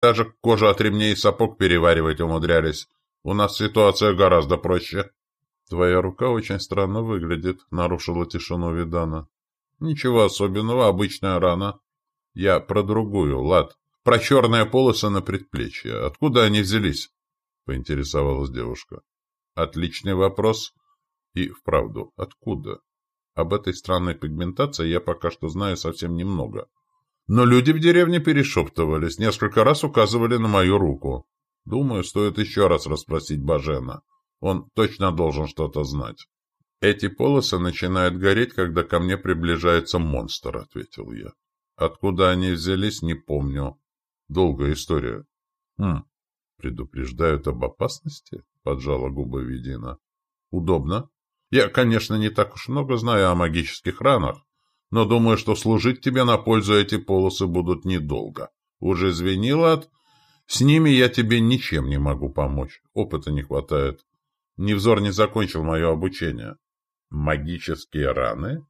Даже кожу от ремней и сапог переваривать умудрялись. У нас ситуация гораздо проще. Твоя рука очень странно выглядит, нарушила тишину Видана. Ничего особенного, обычная рана. Я про другую, лад. Про черные полосы на предплечье. Откуда они взялись? Поинтересовалась девушка. Отличный вопрос. И вправду, откуда? Об этой странной пигментации я пока что знаю совсем немного. Но люди в деревне перешептывались, несколько раз указывали на мою руку. Думаю, стоит еще раз расспросить Бажена. Он точно должен что-то знать. Эти полосы начинают гореть, когда ко мне приближается монстр, — ответил я. Откуда они взялись, не помню. Долгая история. Хм, предупреждают об опасности? — поджала губы Видина. Удобно. Я, конечно, не так уж много знаю о магических ранах, но думаю, что служить тебе на пользу эти полосы будут недолго. Уже звенил от... С ними я тебе ничем не могу помочь. Опыта не хватает. Невзор не закончил мое обучение. Магические раны?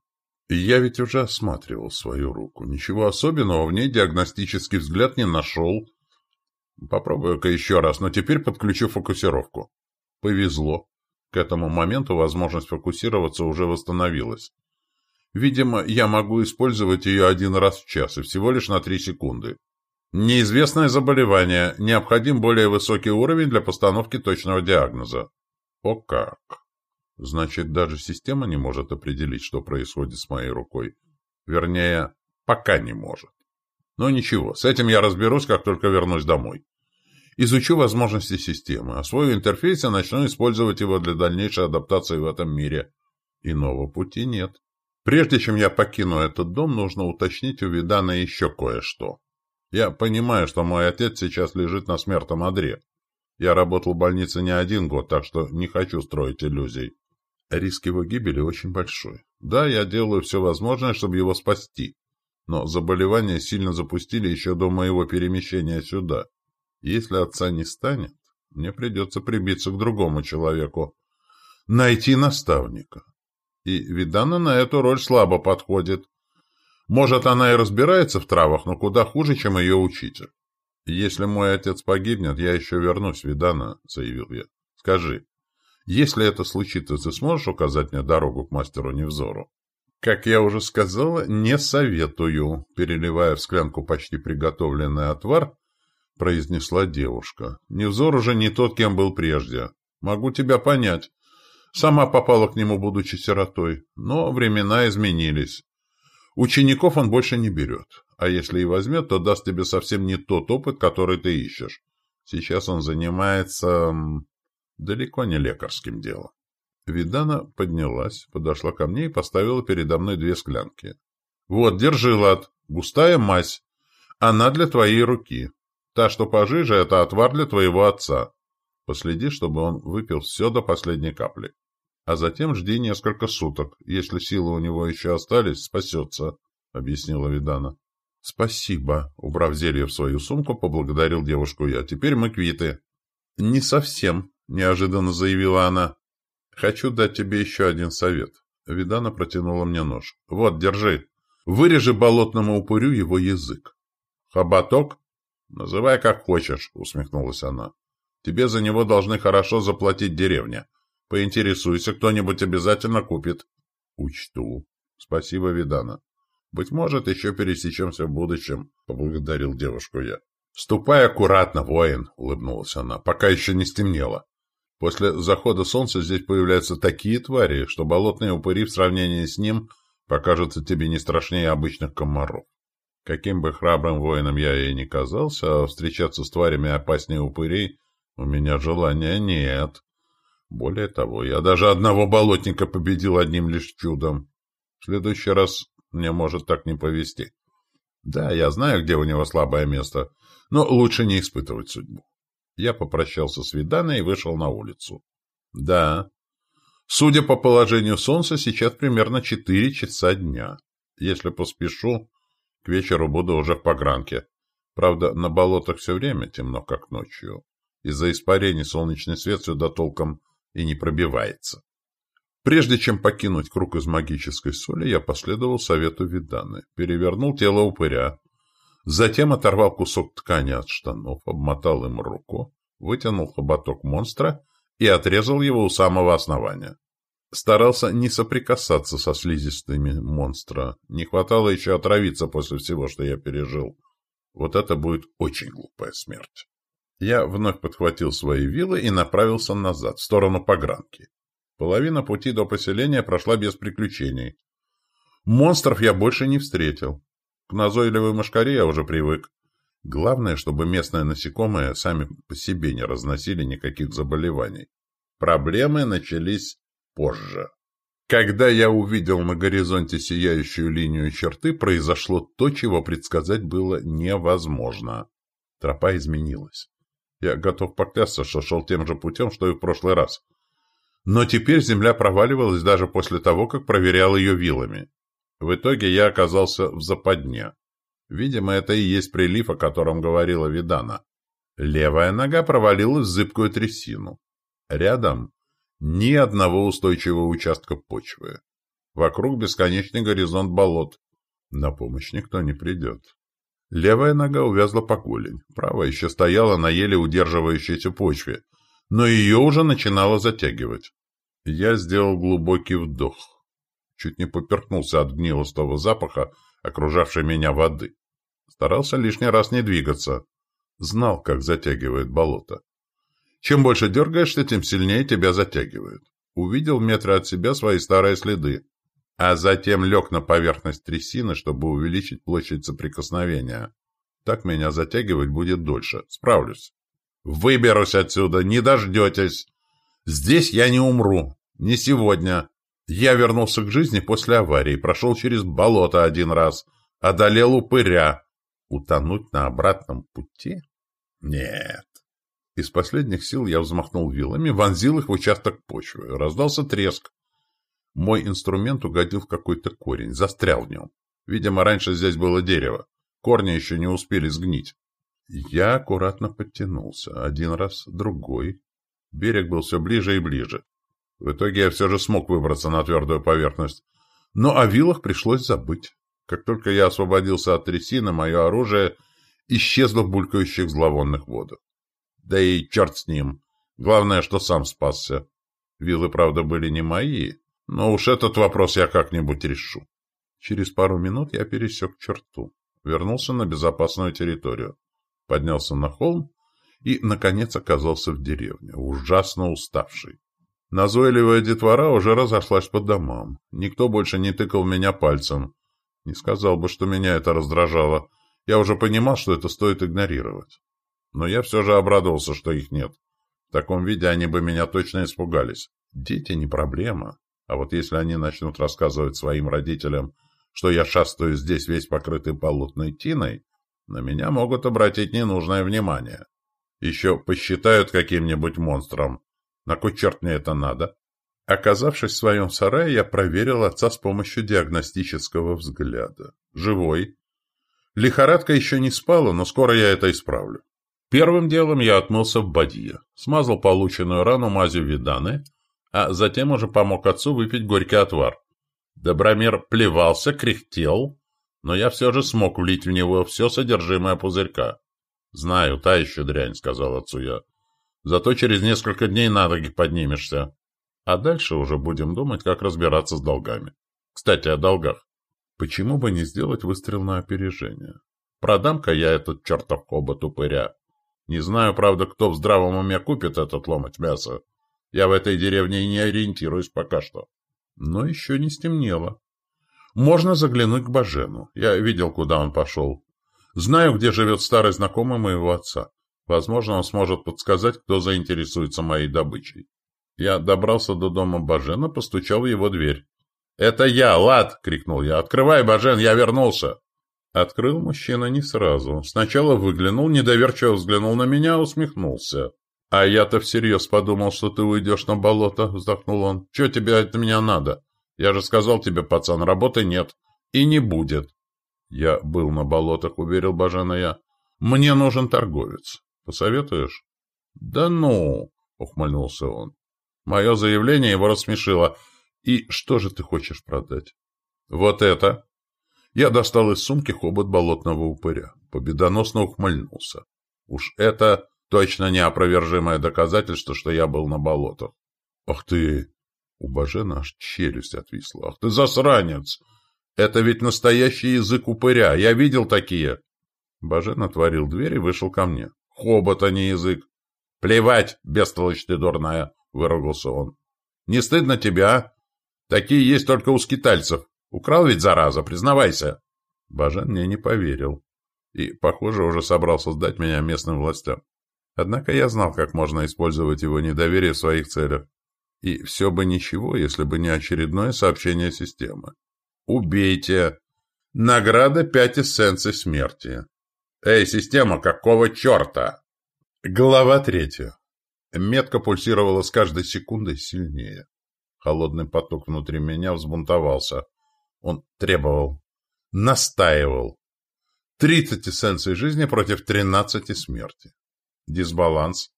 Я ведь уже осматривал свою руку. Ничего особенного в ней диагностический взгляд не нашел. Попробую-ка еще раз, но теперь подключу фокусировку. Повезло. К этому моменту возможность фокусироваться уже восстановилась. Видимо, я могу использовать ее один раз в час и всего лишь на три секунды. Неизвестное заболевание. Необходим более высокий уровень для постановки точного диагноза. О как! Значит, даже система не может определить, что происходит с моей рукой. Вернее, пока не может. Но ничего, с этим я разберусь, как только вернусь домой. Изучу возможности системы, освою интерфейс и начну использовать его для дальнейшей адаптации в этом мире. Иного пути нет. Прежде чем я покину этот дом, нужно уточнить у Видана еще кое-что. Я понимаю, что мой отец сейчас лежит на смертном одре. Я работал в больнице не один год, так что не хочу строить иллюзий. Риск его гибели очень большой. Да, я делаю все возможное, чтобы его спасти. Но заболевание сильно запустили еще до моего перемещения сюда. Если отца не станет, мне придется прибиться к другому человеку. Найти наставника. И Видана на эту роль слабо подходит. Может, она и разбирается в травах, но куда хуже, чем ее учитель. «Если мой отец погибнет, я еще вернусь, Видана», — заявил я. «Скажи, если это случится, ты сможешь указать мне дорогу к мастеру Невзору?» «Как я уже сказала, не советую», — переливая в склянку почти приготовленный отвар, произнесла девушка. «Невзор уже не тот, кем был прежде. Могу тебя понять. Сама попала к нему, будучи сиротой. Но времена изменились. Учеников он больше не берет. А если и возьмет, то даст тебе совсем не тот опыт, который ты ищешь. Сейчас он занимается... далеко не лекарским делом». Видана поднялась, подошла ко мне и поставила передо мной две склянки. «Вот, держи, Лад. Густая мазь. Она для твоей руки. Та, что пожиже, это отвар для твоего отца. Последи, чтобы он выпил все до последней капли. А затем жди несколько суток. Если силы у него еще остались, спасется, — объяснила Видана. — Спасибо. Убрав зелье в свою сумку, поблагодарил девушку я. Теперь мы квиты. — Не совсем, — неожиданно заявила она. — Хочу дать тебе еще один совет. Видана протянула мне нож. — Вот, держи. Вырежи болотному упырю его язык. — Хоботок? «Называй как хочешь», — усмехнулась она. «Тебе за него должны хорошо заплатить деревня. Поинтересуйся, кто-нибудь обязательно купит». «Учту. Спасибо, Видана. Быть может, еще пересечемся в будущем», — поблагодарил девушку я. «Ступай аккуратно, воин», — улыбнулась она, — «пока еще не стемнело. После захода солнца здесь появляются такие твари, что болотные упыри в сравнении с ним покажутся тебе не страшнее обычных комаров. Каким бы храбрым воином я и не казался, встречаться с тварями опаснее упырей у меня желания нет. Более того, я даже одного болотника победил одним лишь чудом. В следующий раз мне может так не повезти. Да, я знаю, где у него слабое место, но лучше не испытывать судьбу. Я попрощался с Виданой и вышел на улицу. Да, судя по положению солнца, сейчас примерно четыре часа дня. Если поспешу, к вечеру буду уже в погранке. Правда, на болотах все время темно, как ночью. Из-за испарений солнечный свет сюда толком и не пробивается. Прежде чем покинуть круг из магической соли, я последовал совету Виданы. Перевернул тело упыря. Затем оторвал кусок ткани от штанов, обмотал им руку, вытянул хоботок монстра и отрезал его у самого основания. Старался не соприкасаться со слизистыми монстра. Не хватало еще отравиться после всего, что я пережил. Вот это будет очень глупая смерть. Я вновь подхватил свои вилы и направился назад, в сторону погранки. Половина пути до поселения прошла без приключений. Монстров я больше не встретил. К назойливой мошкаре я уже привык. Главное, чтобы местные насекомые сами по себе не разносили никаких заболеваний. Проблемы начались позже. Когда я увидел на горизонте сияющую линию черты, произошло то, чего предсказать было невозможно. Тропа изменилась. Я готов поклясться, что шел тем же путем, что и в прошлый раз. Но теперь земля проваливалась даже после того, как проверял ее вилами. В итоге я оказался в западне. Видимо, это и есть прилив, о котором говорила Видана. Левая нога провалилась в зыбкую трясину. Рядом ни одного устойчивого участка почвы. Вокруг бесконечный горизонт болот. На помощь никто не придет. Левая нога увязла по голень, правая еще стояла на еле удерживающейся почве, но ее уже начинало затягивать. Я сделал глубокий вдох. Чуть не поперхнулся от гнилостого запаха, окружавшей меня воды. Старался лишний раз не двигаться. Знал, как затягивает болото. Чем больше дергаешься, тем сильнее тебя затягивают. Увидел в метре от себя свои старые следы а затем лег на поверхность трясины, чтобы увеличить площадь соприкосновения. Так меня затягивать будет дольше. Справлюсь. Выберусь отсюда, не дождетесь. Здесь я не умру. Не сегодня. Я вернулся к жизни после аварии, прошел через болото один раз, одолел упыря. Утонуть на обратном пути? Нет. Из последних сил я взмахнул вилами, вонзил их в участок почвы. Раздался треск. Мой инструмент угодил в какой-то корень, застрял в нем. Видимо, раньше здесь было дерево. Корни еще не успели сгнить. Я аккуратно подтянулся. Один раз, другой. Берег был все ближе и ближе. В итоге я все же смог выбраться на твердую поверхность. Но о вилах пришлось забыть. Как только я освободился от трясины, мое оружие исчезло в булькающих зловонных водах. Да и черт с ним. Главное, что сам спасся. Вилы, правда, были не мои, но уж этот вопрос я как-нибудь решу. Через пару минут я пересек черту, вернулся на безопасную территорию, поднялся на холм и, наконец, оказался в деревне, ужасно уставший. Назойливая детвора уже разошлась по домам. Никто больше не тыкал меня пальцем. Не сказал бы, что меня это раздражало. Я уже понимал, что это стоит игнорировать. Но я все же обрадовался, что их нет. В таком виде они бы меня точно испугались. Дети не проблема. А вот если они начнут рассказывать своим родителям, что я шастаю здесь весь покрытый полотной тиной, на меня могут обратить ненужное внимание. Еще посчитают каким-нибудь монстром. На кой черт мне это надо? Оказавшись в своем сарае, я проверил отца с помощью диагностического взгляда. Живой. Лихорадка еще не спала, но скоро я это исправлю. Первым делом я отмылся в бадье, смазал полученную рану мазью виданы, а затем уже помог отцу выпить горький отвар. Добромир плевался, кряхтел, но я все же смог влить в него все содержимое пузырька. «Знаю, та еще дрянь», — сказал отцу я. «Зато через несколько дней на ноги поднимешься. А дальше уже будем думать, как разбираться с долгами. Кстати, о долгах. Почему бы не сделать выстрел на опережение? Продам-ка я этот чертов хобот упыря. Не знаю, правда, кто в здравом уме купит этот ломоть мяса. Я в этой деревне не ориентируюсь пока что. Но еще не стемнело. Можно заглянуть к Бажену. Я видел, куда он пошел. Знаю, где живет старый знакомый моего отца. Возможно, он сможет подсказать, кто заинтересуется моей добычей. Я добрался до дома Бажена, постучал в его дверь. «Это я, Лад!» — крикнул я. «Открывай, Бажен, я вернулся!» Открыл мужчина не сразу. Сначала выглянул, недоверчиво взглянул на меня, усмехнулся. «А я-то всерьез подумал, что ты уйдешь на болото», — вздохнул он. «Че тебе от меня надо? Я же сказал тебе, пацан, работы нет. И не будет». «Я был на болотах», — уверил Бажена я. «Мне нужен торговец. Посоветуешь?» «Да ну!» — ухмыльнулся он. Мое заявление его рассмешило. «И что же ты хочешь продать?» «Вот это!» Я достал из сумки хобот болотного упыря. победоносно ухмыльнулся. Уж это точно неопровержимое доказательство, что я был на болотах. Ах ты! У Бажена аж челюсть отвисла. Ах ты засранец! Это ведь настоящий язык упыря. Я видел такие. Бажен отворил дверь и вышел ко мне. Хобот, а не язык. Плевать, бестолочь ты дурная, выругался он. Не стыдно тебя, а? Такие есть только у скитальцев. Украл ведь, зараза, признавайся. Бажен мне не поверил. И, похоже, уже собрался сдать меня местным властям. Однако я знал, как можно использовать его недоверие в своих целях. И все бы ничего, если бы не очередное сообщение системы. «Убейте! Награда пять эссенций смерти!» «Эй, система, какого черта?» Глава третья. Метка пульсировала с каждой секундой сильнее. Холодный поток внутри меня взбунтовался. Он требовал, настаивал. Тридцать эссенций жизни против тринадцати смерти. Дисбаланс.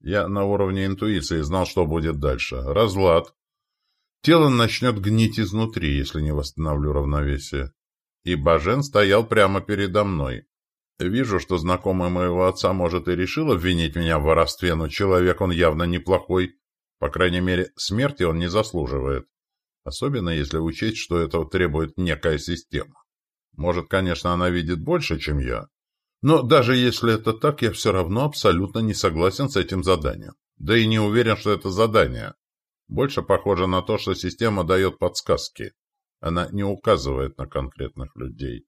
Я на уровне интуиции знал, что будет дальше. Разлад. Тело начнет гнить изнутри, если не восстановлю равновесие. И Бажен стоял прямо передо мной. Вижу, что знакомый моего отца, может, и решил обвинить меня в воровстве, но человек он явно неплохой. По крайней мере, смерти он не заслуживает. Особенно если учесть, что этого требует некая система. Может, конечно, она видит больше, чем я. Но даже если это так, я все равно абсолютно не согласен с этим заданием. Да и не уверен, что это задание. Больше похоже на то, что система дает подсказки. Она не указывает на конкретных людей.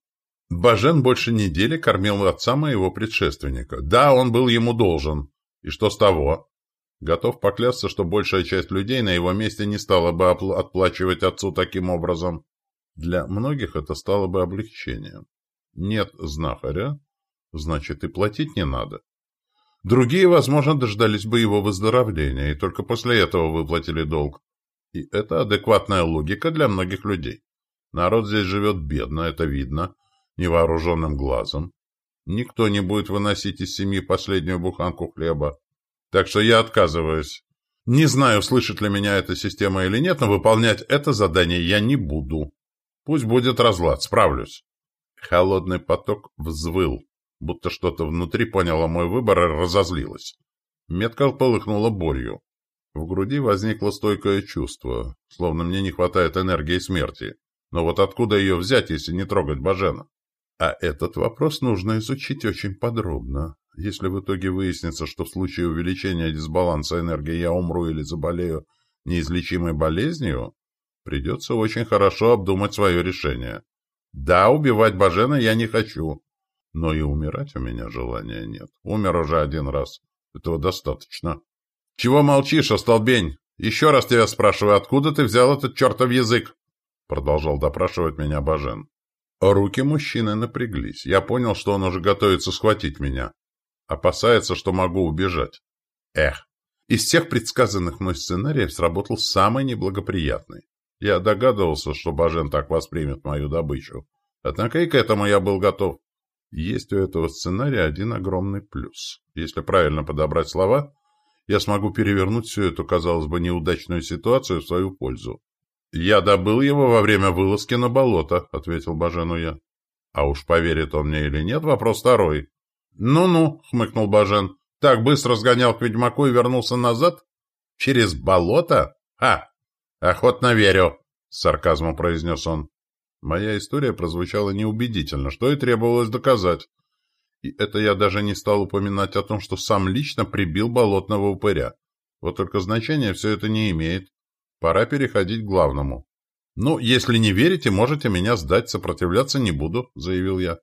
Бажен больше недели кормил отца моего предшественника. Да, он был ему должен. И что с того? Готов поклясться, что большая часть людей на его месте не стала бы отплачивать отцу таким образом. Для многих это стало бы облегчением. Нет знахаря, значит и платить не надо. Другие, возможно, дождались бы его выздоровления, и только после этого выплатили долг. И это адекватная логика для многих людей. Народ здесь живет бедно, это видно, невооруженным глазом. Никто не будет выносить из семьи последнюю буханку хлеба. Так что я отказываюсь. Не знаю, слышит ли меня эта система или нет, но выполнять это задание я не буду. Пусть будет разлад, справлюсь. Холодный поток взвыл будто что-то внутри поняло мой выбор и разозлилось. Метка полыхнула болью. В груди возникло стойкое чувство, словно мне не хватает энергии смерти. Но вот откуда ее взять, если не трогать Бажена? А этот вопрос нужно изучить очень подробно. Если в итоге выяснится, что в случае увеличения дисбаланса энергии я умру или заболею неизлечимой болезнью, придется очень хорошо обдумать свое решение. Да, убивать Бажена я не хочу, но и умирать у меня желания нет. Умер уже один раз. Этого достаточно. Чего молчишь, остолбень? Еще раз тебя спрашиваю, откуда ты взял этот чертов язык? Продолжал допрашивать меня Бажен. Руки мужчины напряглись. Я понял, что он уже готовится схватить меня. Опасается, что могу убежать. Эх, из всех предсказанных мной сценариев сработал самый неблагоприятный. Я догадывался, что Бажен так воспримет мою добычу. Однако и к этому я был готов. Есть у этого сценария один огромный плюс. Если правильно подобрать слова, я смогу перевернуть всю эту, казалось бы, неудачную ситуацию в свою пользу. «Я добыл его во время вылазки на болото», — ответил Бажену я. «А уж поверит он мне или нет, вопрос второй». «Ну-ну», — хмыкнул Бажен, — «так быстро сгонял к ведьмаку и вернулся назад? Через болото? Ха! Охотно верю», — с сарказмом произнес он. Моя история прозвучала неубедительно, что и требовалось доказать. И это я даже не стал упоминать о том, что сам лично прибил болотного упыря. Вот только значения все это не имеет. Пора переходить к главному. «Ну, если не верите, можете меня сдать, сопротивляться не буду», — заявил я.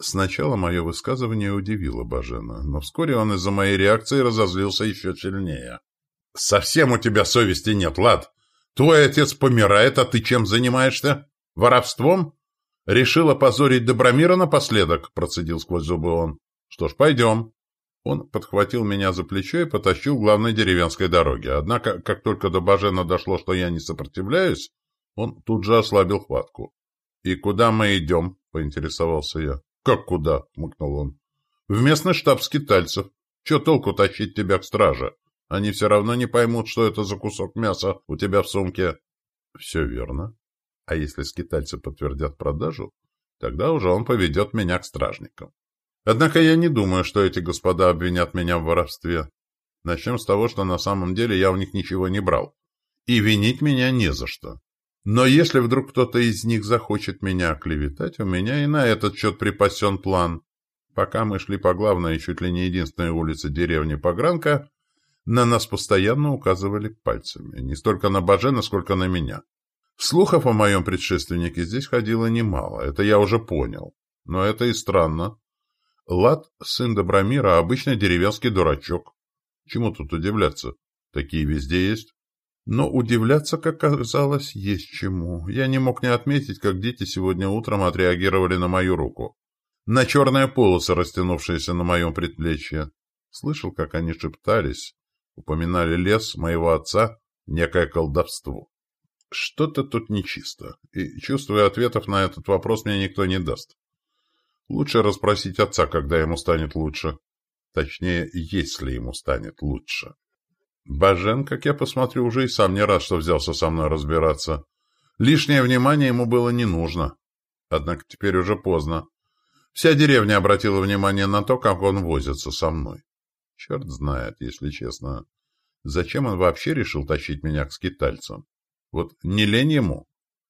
Сначала мое высказывание удивило Бажена, но вскоре он из-за моей реакции разозлился еще сильнее. «Совсем у тебя совести нет, Лад! Твой отец помирает, а ты чем занимаешься?» Воровством? Решил опозорить Добромира напоследок, процедил сквозь зубы он. Что ж, пойдем. Он подхватил меня за плечо и потащил к главной деревенской дороге. Однако, как только до Бажена дошло, что я не сопротивляюсь, он тут же ослабил хватку. «И куда мы идем?» — поинтересовался я. «Как куда?» — мыкнул он. «В местный штаб скитальцев. Че толку тащить тебя к страже? Они все равно не поймут, что это за кусок мяса у тебя в сумке». «Все верно. А если скитальцы подтвердят продажу, тогда уже он поведет меня к стражникам. Однако я не думаю, что эти господа обвинят меня в воровстве. Начнем с того, что на самом деле я у них ничего не брал. И винить меня не за что. Но если вдруг кто-то из них захочет меня оклеветать, у меня и на этот счет припасен план. Пока мы шли по главной, чуть ли не единственной улице деревни Погранка, на нас постоянно указывали пальцами. Не столько на Бажена, сколько на меня. Слухов о моем предшественнике здесь ходило немало, это я уже понял. Но это и странно. Лад, сын Добромира, обычный деревенский дурачок. Чему тут удивляться? Такие везде есть. Но удивляться, как оказалось, есть чему. Я не мог не отметить, как дети сегодня утром отреагировали на мою руку. На черные полосы, растянувшиеся на моем предплечье. Слышал, как они шептались, упоминали лес моего отца, некое колдовство. Что-то тут нечисто, и, чувствуя ответов на этот вопрос, мне никто не даст. Лучше расспросить отца, когда ему станет лучше. Точнее, если ему станет лучше. Бажен, как я посмотрю, уже и сам не рад, что взялся со мной разбираться. Лишнее внимание ему было не нужно. Однако теперь уже поздно. Вся деревня обратила внимание на то, как он возится со мной. Черт знает, если честно. Зачем он вообще решил тащить меня к скитальцам? Вот не лень ему.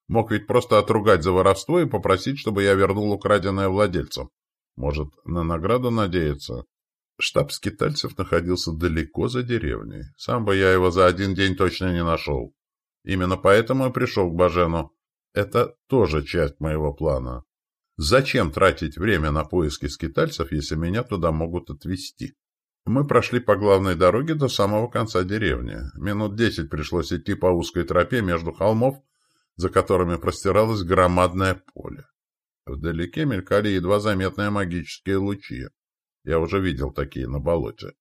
Мог ведь просто отругать за воровство и попросить, чтобы я вернул украденное владельцам. Может, на награду надеяться? Штаб скитальцев находился далеко за деревней. Сам бы я его за один день точно не нашел. Именно поэтому и пришел к Бажену. Это тоже часть моего плана. Зачем тратить время на поиски скитальцев, если меня туда могут отвезти? Мы прошли по главной дороге до самого конца деревни. Минут десять пришлось идти по узкой тропе между холмов, за которыми простиралось громадное поле. Вдалеке мелькали едва заметные магические лучи. Я уже видел такие на болоте.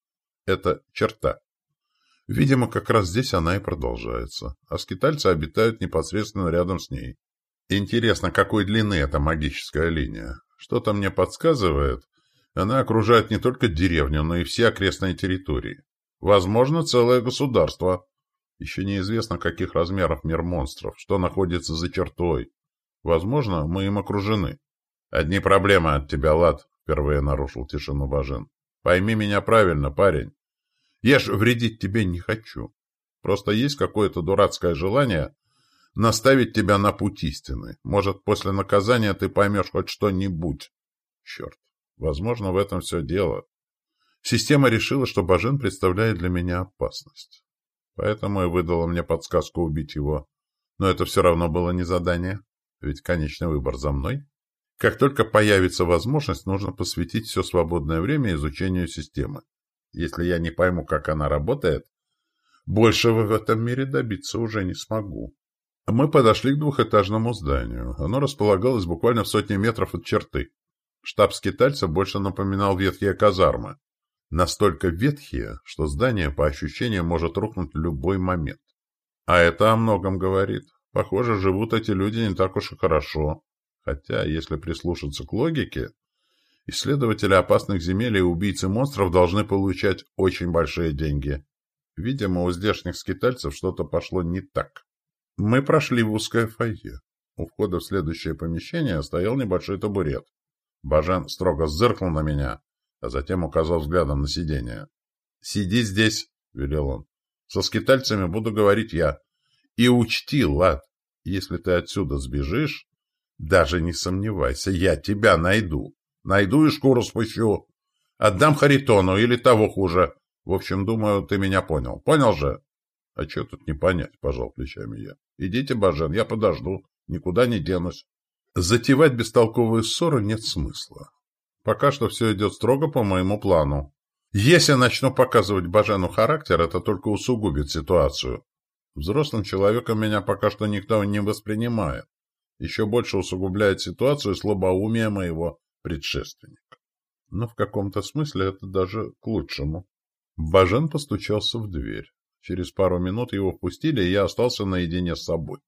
Это черта. Видимо, как раз здесь она и продолжается. А скитальцы обитают непосредственно рядом с ней. Интересно, какой длины эта магическая линия? Что-то мне подсказывает, она окружает не только деревню, но и все окрестные территории. Возможно, целое государство. Еще неизвестно, каких размеров мир монстров, что находится за чертой. Возможно, мы им окружены. Одни проблемы от тебя, Лад, впервые нарушил тишину Бажен. Пойми меня правильно, парень. Я ж вредить тебе не хочу. Просто есть какое-то дурацкое желание наставить тебя на путь истины. Может, после наказания ты поймешь хоть что-нибудь. Черт. Возможно, в этом все дело. Система решила, что Бажен представляет для меня опасность. Поэтому и выдала мне подсказку убить его. Но это все равно было не задание, ведь конечный выбор за мной. Как только появится возможность, нужно посвятить все свободное время изучению системы. Если я не пойму, как она работает, большего в этом мире добиться уже не смогу. Мы подошли к двухэтажному зданию. Оно располагалось буквально в сотне метров от черты. Штаб скитальца больше напоминал ветхие казармы. Настолько ветхие, что здание, по ощущениям, может рухнуть в любой момент. А это о многом говорит. Похоже, живут эти люди не так уж и хорошо. Хотя, если прислушаться к логике, исследователи опасных земель и убийцы монстров должны получать очень большие деньги. Видимо, у здешних скитальцев что-то пошло не так. Мы прошли в узкое фойе. У входа в следующее помещение стоял небольшой табурет. Бажен строго зыркнул на меня, а затем указал взглядом на сиденье. «Сиди здесь», — велел он. «Со скитальцами буду говорить я. И учти, Лад, если ты отсюда сбежишь, даже не сомневайся, я тебя найду. Найду и шкуру спущу. Отдам Харитону или того хуже. В общем, думаю, ты меня понял. Понял же?» «А что тут не понять?» — пожал плечами я. «Идите, Бажен, я подожду. Никуда не денусь». Затевать бестолковую ссору нет смысла. Пока что все идет строго по моему плану. Если начну показывать Бажену характер, это только усугубит ситуацию. Взрослым человеком меня пока что никто не воспринимает. Еще больше усугубляет ситуацию слабоумие моего предшественника. Но в каком-то смысле это даже к лучшему. Бажен постучался в дверь. Через пару минут его впустили, и я остался наедине с собой.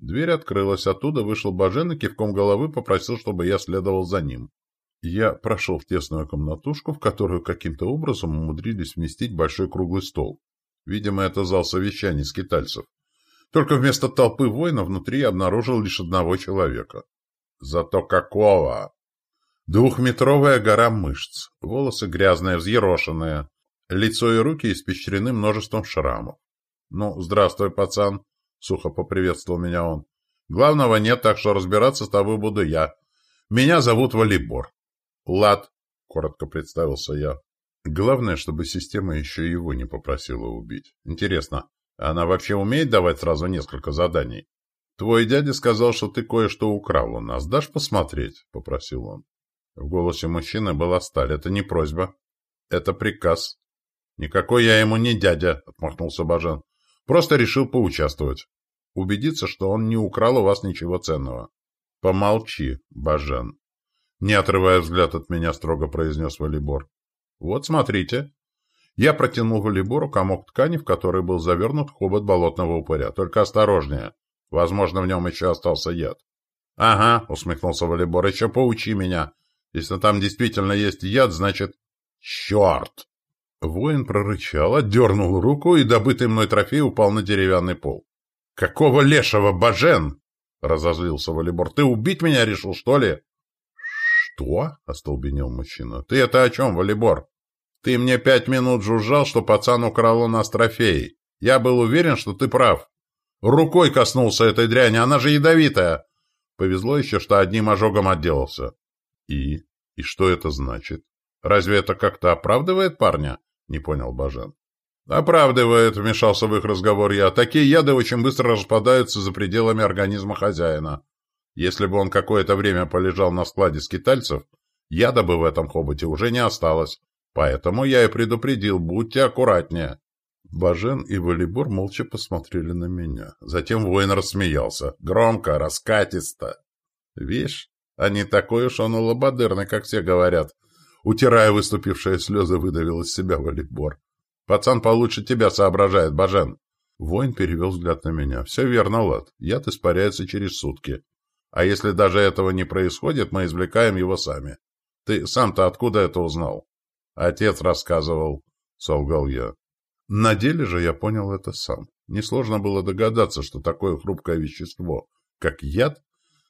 Дверь открылась, оттуда вышел Бажен и кивком головы попросил, чтобы я следовал за ним. Я прошел в тесную комнатушку, в которую каким-то образом умудрились вместить большой круглый стол. Видимо, это зал совещаний скитальцев. Только вместо толпы воинов внутри я обнаружил лишь одного человека. Зато какого! Двухметровая гора мышц, волосы грязные, взъерошенные, лицо и руки испещрены множеством шрамов. «Ну, здравствуй, пацан!» — сухо поприветствовал меня он. «Главного нет, так что разбираться с тобой буду я. Меня зовут Валибор». «Лад», — коротко представился я. Главное, чтобы система еще его не попросила убить. Интересно, она вообще умеет давать сразу несколько заданий? «Твой дядя сказал, что ты кое-что украл у нас. Дашь посмотреть?» — попросил он. В голосе мужчины была сталь. «Это не просьба. Это приказ». «Никакой я ему не дядя», — отмахнулся Бажен. «Просто решил поучаствовать. Убедиться, что он не украл у вас ничего ценного». «Помолчи, Бажен», — не отрывая взгляд от меня, строго произнес Валибор. «Вот смотрите». Я протянул Валибору комок ткани, в который был завернут хобот болотного упыря. «Только осторожнее. Возможно, в нем еще остался яд». «Ага», — усмехнулся Валибор, — «еще поучи меня. Если там действительно есть яд, значит... Черт! Воин прорычал, отдернул руку, и добытый мной трофей упал на деревянный пол. «Какого лешего, Бажен?» — разозлился Валибор. «Ты убить меня решил, что ли?» «Что?» — остолбенел мужчина. «Ты это о чем, Валибор? Ты мне пять минут жужжал, что пацан украл у нас трофей. Я был уверен, что ты прав. Рукой коснулся этой дряни, она же ядовитая. Повезло еще, что одним ожогом отделался. И? И что это значит? Разве это как-то оправдывает парня? Не понял Бажен. Оправдывает, вмешался в их разговор я. Такие яды очень быстро распадаются за пределами организма хозяина. Если бы он какое-то время полежал на складе скитальцев, яда бы в этом хоботе уже не осталось. Поэтому я и предупредил, будьте аккуратнее. Бажен и Валибор молча посмотрели на меня. Затем воин рассмеялся. Громко, раскатисто. Вишь, а не такой уж он лободырный, как все говорят. Утирая выступившие слезы, выдавил из себя Валибор. Пацан получше тебя соображает, Бажен. Воин перевел взгляд на меня. Все верно, Лад. Яд испаряется через сутки. А если даже этого не происходит, мы извлекаем его сами. Ты сам-то откуда это узнал? Отец рассказывал, солгал я. На деле же я понял это сам. Несложно было догадаться, что такое хрупкое вещество, как яд,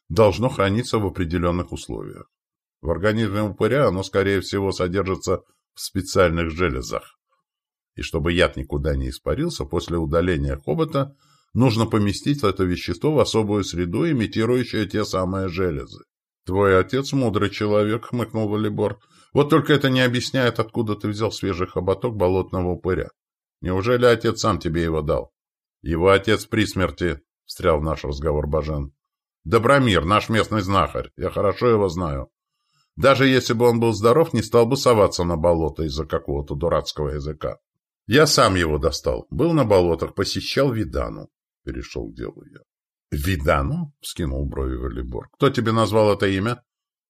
должно храниться в определенных условиях. В организме упыря оно, скорее всего, содержится в специальных железах. И чтобы яд никуда не испарился, после удаления хобота нужно поместить это вещество в особую среду, имитирующую те самые железы. «Твой отец мудрый человек», — хмыкнул Валибор. «Вот только это не объясняет, откуда ты взял свежий хоботок болотного упыря. Неужели отец сам тебе его дал?» «Его отец при смерти», — встрял в наш разговор Бажен. Добромир, наш местный знахарь. Я хорошо его знаю. Даже если бы он был здоров, не стал бы соваться на болото из-за какого-то дурацкого языка. Я сам его достал. Был на болотах, посещал Видану. Перешел к делу я. «Видану?» — вскинул брови Валибор. «Кто тебе назвал это имя?»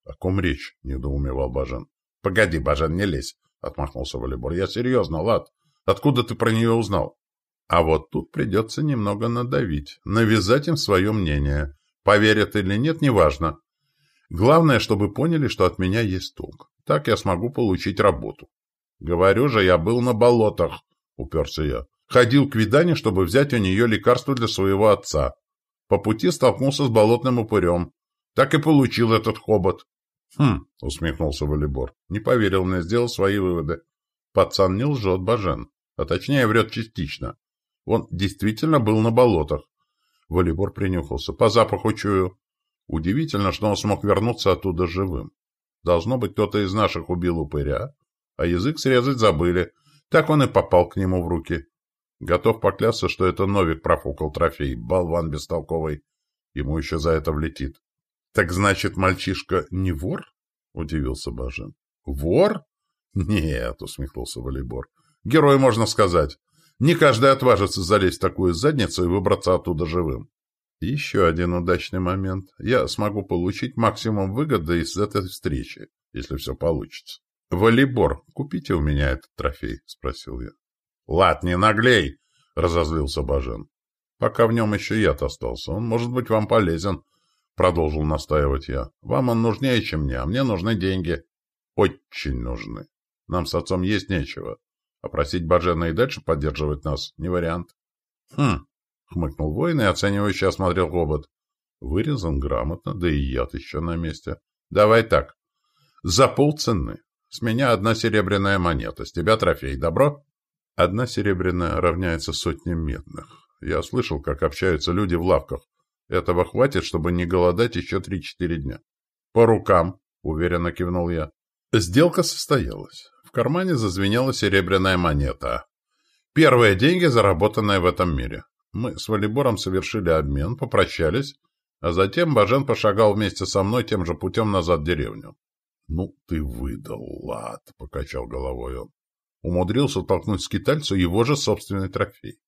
«О ком речь?» — недоумевал Бажен. «Погоди, Бажен, не лезь!» — отмахнулся Валибор. «Я серьезно, Лад. Откуда ты про нее узнал?» «А вот тут придется немного надавить, навязать им свое мнение. Поверят или нет, неважно. Главное, чтобы поняли, что от меня есть толк. Так я смогу получить работу. Говорю же, я был на болотах, уперся я. Ходил к Видане, чтобы взять у нее лекарство для своего отца. По пути столкнулся с болотным упырем. Так и получил этот хобот. Хм, усмехнулся Валибор. Не поверил мне, сделал свои выводы. Пацан не лжет, Бажен. А точнее, врет частично. Он действительно был на болотах. Волейбор принюхался. По запаху чую. Удивительно, что он смог вернуться оттуда живым. Должно быть, кто-то из наших убил упыря, а язык срезать забыли. Так он и попал к нему в руки. Готов поклясться, что это Новик профукал трофей, болван бестолковый. Ему еще за это влетит. — Так значит, мальчишка не вор? — удивился Бажен. — Вор? — Нет, — усмехнулся Волейбор. — Герой, можно сказать. Не каждый отважится залезть в такую задницу и выбраться оттуда живым. Еще один удачный момент. Я смогу получить максимум выгоды из этой встречи, если все получится. «Волейбор, купите у меня этот трофей?» — спросил я. «Лад, не наглей!» — разозлился Бажен. «Пока в нем еще яд остался. Он может быть вам полезен», — продолжил настаивать я. «Вам он нужнее, чем мне, а мне нужны деньги». «Очень нужны. Нам с отцом есть нечего. А просить Бажена и дальше поддерживать нас — не вариант. — Хм, — хмыкнул воин и оценивающе осмотрел хобот. Вырезан грамотно, да и яд еще на месте. Давай так. За полцены. С меня одна серебряная монета, с тебя трофей. Добро? Одна серебряная равняется сотне медных. Я слышал, как общаются люди в лавках. Этого хватит, чтобы не голодать еще три-четыре дня. По рукам, уверенно кивнул я. Сделка состоялась. В кармане зазвенела серебряная монета. Первые деньги, заработанные в этом мире. Мы с Валибором совершили обмен, попрощались, а затем Бажен пошагал вместе со мной тем же путем назад в деревню. — Ну ты выдал, лад, — покачал головой он. Умудрился толкнуть скитальцу его же собственный трофей.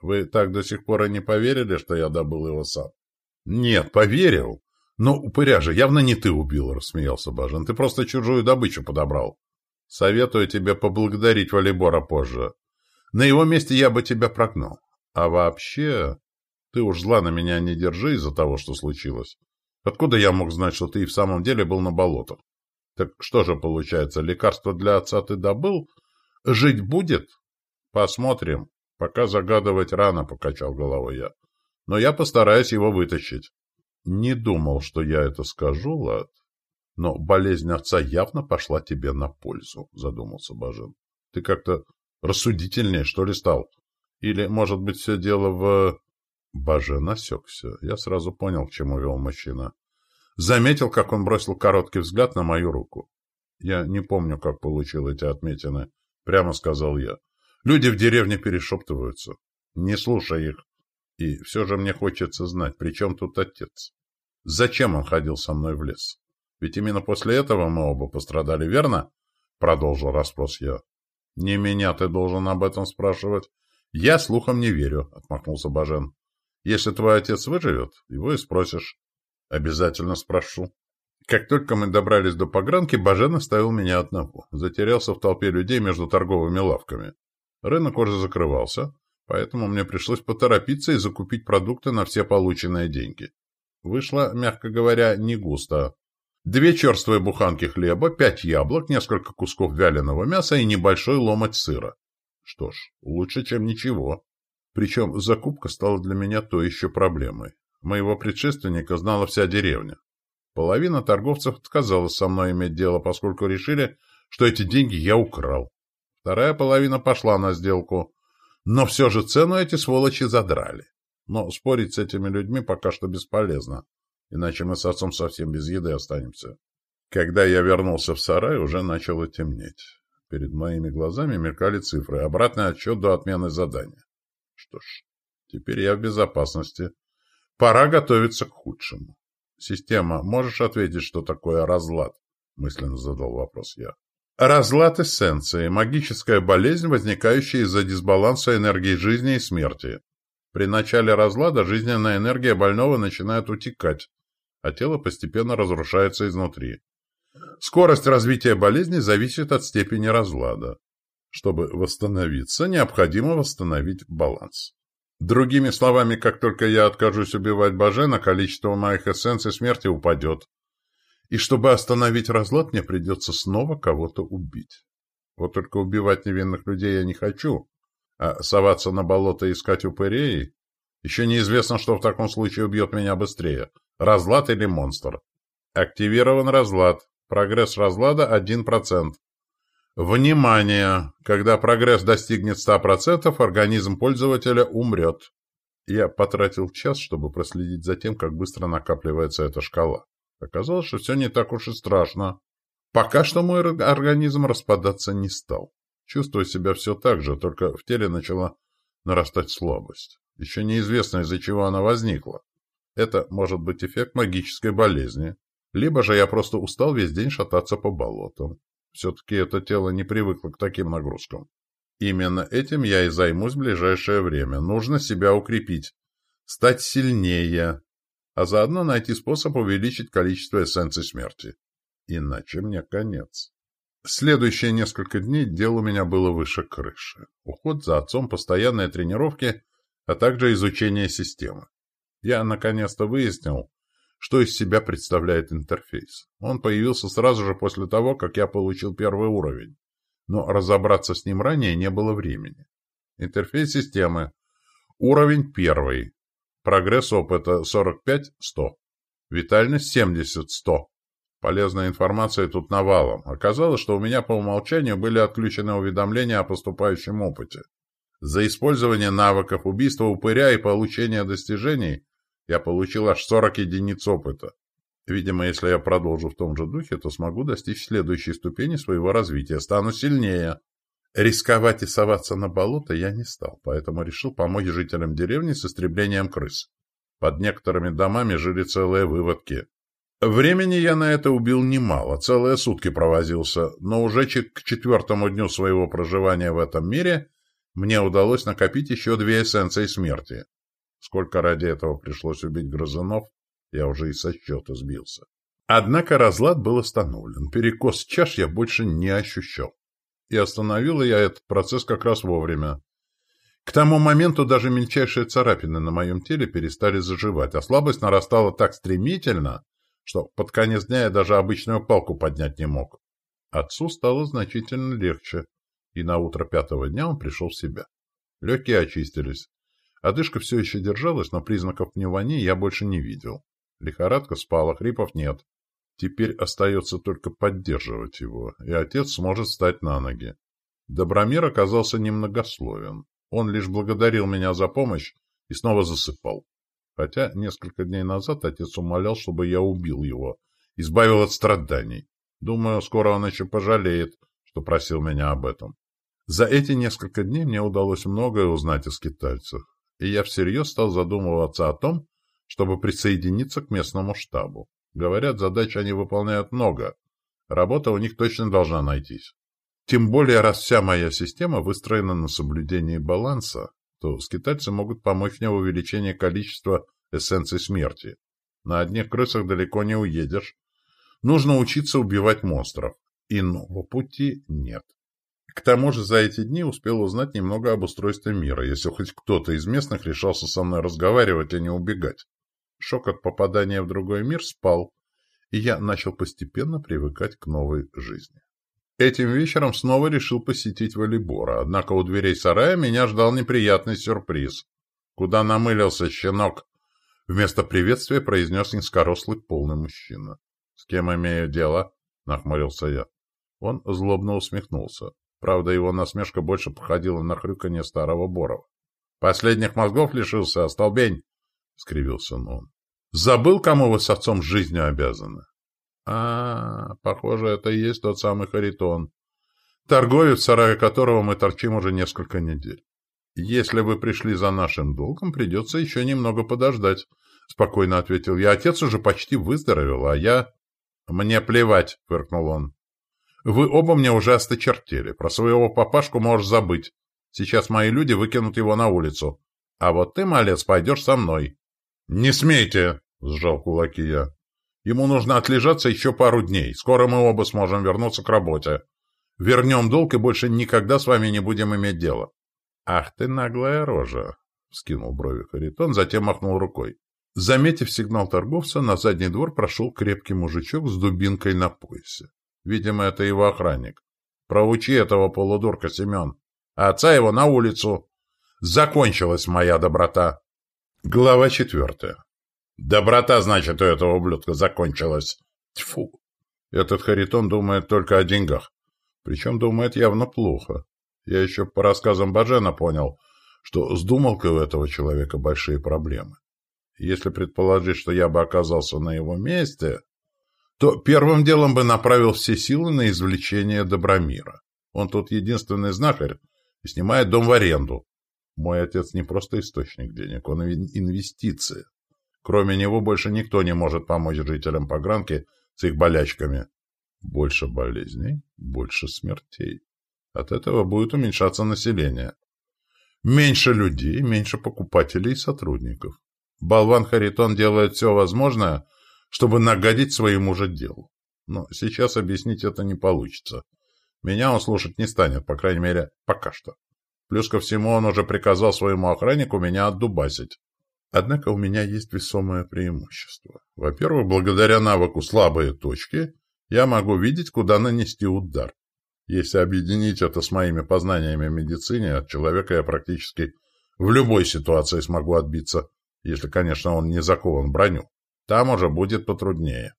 Вы так до сих пор и не поверили, что я добыл его сам? — Нет, поверил. Но упыря же явно не ты убил, — рассмеялся Бажен. Ты просто чужую добычу подобрал. Советую тебе поблагодарить Валибора позже. На его месте я бы тебя прогнал. А вообще, ты уж зла на меня не держи из-за того, что случилось. Откуда я мог знать, что ты и в самом деле был на болотах? Так что же получается, лекарство для отца ты добыл? Жить будет? Посмотрим. Пока загадывать рано, покачал головой я. Но я постараюсь его вытащить. Не думал, что я это скажу, Лад. Но болезнь отца явно пошла тебе на пользу, задумался Бажен. Ты как-то рассудительнее, что ли, стал? Или, может быть, все дело в... Бажен насекся. Я сразу понял, к чему вел мужчина. Заметил, как он бросил короткий взгляд на мою руку. Я не помню, как получил эти отметины. Прямо сказал я. Люди в деревне перешептываются. Не слушай их. И все же мне хочется знать, при чем тут отец? Зачем он ходил со мной в лес? Ведь именно после этого мы оба пострадали, верно? Продолжил расспрос я. Не меня ты должен об этом спрашивать. Я слухам не верю, отмахнулся Бажен. Если твой отец выживет, его и спросишь. Обязательно спрошу. Как только мы добрались до погранки, Бажен оставил меня одного. Затерялся в толпе людей между торговыми лавками. Рынок уже закрывался, поэтому мне пришлось поторопиться и закупить продукты на все полученные деньги. Вышло, мягко говоря, не густо. Две черствые буханки хлеба, пять яблок, несколько кусков вяленого мяса и небольшой ломоть сыра. Что ж, лучше, чем ничего. Причем закупка стала для меня то еще проблемой. Моего предшественника знала вся деревня. Половина торговцев отказалась со мной иметь дело, поскольку решили, что эти деньги я украл. Вторая половина пошла на сделку. Но все же цену эти сволочи задрали. Но спорить с этими людьми пока что бесполезно иначе мы с отцом совсем без еды останемся. Когда я вернулся в сарай, уже начало темнеть. Перед моими глазами мелькали цифры, обратный отчет до отмены задания. Что ж, теперь я в безопасности. Пора готовиться к худшему. Система, можешь ответить, что такое разлад? Мысленно задал вопрос я. Разлад эссенции – магическая болезнь, возникающая из-за дисбаланса энергии жизни и смерти. При начале разлада жизненная энергия больного начинает утекать, а тело постепенно разрушается изнутри. Скорость развития болезни зависит от степени разлада. Чтобы восстановиться, необходимо восстановить баланс. Другими словами, как только я откажусь убивать Бажена, количество моих эссенций смерти упадет. И чтобы остановить разлад, мне придется снова кого-то убить. Вот только убивать невинных людей я не хочу, а соваться на болото и искать упырей еще неизвестно, что в таком случае убьет меня быстрее. Разлад или монстр. Активирован разлад. Прогресс разлада 1%. Внимание! Когда прогресс достигнет 100%, организм пользователя умрет. Я потратил час, чтобы проследить за тем, как быстро накапливается эта шкала. Оказалось, что все не так уж и страшно. Пока что мой организм распадаться не стал. Чувствую себя все так же, только в теле начала нарастать слабость. Еще неизвестно, из-за чего она возникла. Это может быть эффект магической болезни. Либо же я просто устал весь день шататься по болотам. Все-таки это тело не привыкло к таким нагрузкам. Именно этим я и займусь в ближайшее время. Нужно себя укрепить, стать сильнее, а заодно найти способ увеличить количество эссенций смерти. Иначе мне конец. Следующие несколько дней дел у меня было выше крыши. Уход за отцом, постоянные тренировки — а также изучение системы. Я наконец-то выяснил, что из себя представляет интерфейс. Он появился сразу же после того, как я получил первый уровень, но разобраться с ним ранее не было времени. Интерфейс системы. Уровень первый. Прогресс опыта 45-100. Витальность 70-100. Полезной информации тут навалом. Оказалось, что у меня по умолчанию были отключены уведомления о поступающем опыте. За использование навыков убийства упыря и получение достижений я получил аж 40 единиц опыта. Видимо, если я продолжу в том же духе, то смогу достичь следующей ступени своего развития, стану сильнее. Рисковать и соваться на болото я не стал, поэтому решил помочь жителям деревни с истреблением крыс. Под некоторыми домами жили целые выводки. Времени я на это убил немало, целые сутки провозился, но уже к четвертому дню своего проживания в этом мире мне удалось накопить еще две эссенции смерти. Сколько ради этого пришлось убить грызунов, я уже и со счета сбился. Однако разлад был остановлен, перекос чаш я больше не ощущал и остановила я этот процесс как раз вовремя. К тому моменту даже мельчайшие царапины на моем теле перестали заживать, а слабость нарастала так стремительно, что под конец дня я даже обычную палку поднять не мог. Отцу стало значительно легче, и на утро пятого дня он пришел в себя. Легкие очистились. Одышка все еще держалась, но признаков пневмонии я больше не видел. Лихорадка спала, хрипов нет. Теперь остается только поддерживать его, и отец сможет встать на ноги. Добромир оказался немногословен. Он лишь благодарил меня за помощь и снова засыпал. Хотя несколько дней назад отец умолял, чтобы я убил его, избавил от страданий. Думаю, скоро он еще пожалеет, что просил меня об этом. За эти несколько дней мне удалось многое узнать о скитальцах, и я всерьез стал задумываться о том, чтобы присоединиться к местному штабу. Говорят, задач они выполняют много. Работа у них точно должна найтись. Тем более, раз вся моя система выстроена на соблюдении баланса, то скитальцы могут помочь мне в увеличении количества эссенций смерти. На одних крысах далеко не уедешь. Нужно учиться убивать монстров. Иного пути нет. К тому же за эти дни успел узнать немного об устройстве мира, если хоть кто-то из местных решался со мной разговаривать, а не убегать. Шок от попадания в другой мир спал, и я начал постепенно привыкать к новой жизни. Этим вечером снова решил посетить Валибора, однако у дверей сарая меня ждал неприятный сюрприз. «Куда намылился, щенок?» Вместо приветствия произнес низкорослый полный мужчина. «С кем имею дело?» — нахмурился я. Он злобно усмехнулся. Правда, его насмешка больше походила на хрюканье старого Борова. «Последних мозгов лишился, остолбень!» — скривился он. «Забыл, кому вы с отцом жизнью обязаны?» а, похоже, это и есть тот самый Харитон, торговец, сарая которого мы торчим уже несколько недель. Если вы пришли за нашим долгом, придется еще немного подождать, — спокойно ответил я. Отец уже почти выздоровел, а я... — Мне плевать, — фыркнул он. — Вы оба мне уже осточертели. Про своего папашку можешь забыть. Сейчас мои люди выкинут его на улицу. А вот ты, малец, пойдешь со мной. — Не смейте! — сжал кулаки я. — Ему нужно отлежаться еще пару дней. Скоро мы оба сможем вернуться к работе. Вернем долг и больше никогда с вами не будем иметь дело. — Ах ты наглая рожа! — вскинул брови Харитон, затем махнул рукой. Заметив сигнал торговца, на задний двор прошел крепкий мужичок с дубинкой на поясе. Видимо, это его охранник. Проучи этого полудурка, Семен. А отца его на улицу. Закончилась моя доброта. Глава четвертая. Доброта, значит, у этого ублюдка закончилась. Тьфу. Этот Харитон думает только о деньгах. Причем думает явно плохо. Я еще по рассказам Бажена понял, что с думалкой у этого человека большие проблемы. Если предположить, что я бы оказался на его месте, то первым делом бы направил все силы на извлечение Добромира. Он тут единственный знахарь и снимает дом в аренду. Мой отец не просто источник денег, он инвестиция. Кроме него больше никто не может помочь жителям Погранки с их болячками. Больше болезней, больше смертей. От этого будет уменьшаться население. Меньше людей, меньше покупателей и сотрудников. Болван Харитон делает все возможное, чтобы нагодить своему же делу. Но сейчас объяснить это не получится. Меня он слушать не станет, по крайней мере, пока что. Плюс ко всему он уже приказал своему охраннику меня отдубасить. Однако у меня есть весомое преимущество. Во-первых, благодаря навыку «слабые точки» я могу видеть, куда нанести удар. Если объединить это с моими познаниями в медицине, от человека я практически в любой ситуации смогу отбиться, если, конечно, он не закован броню. Там уже будет потруднее.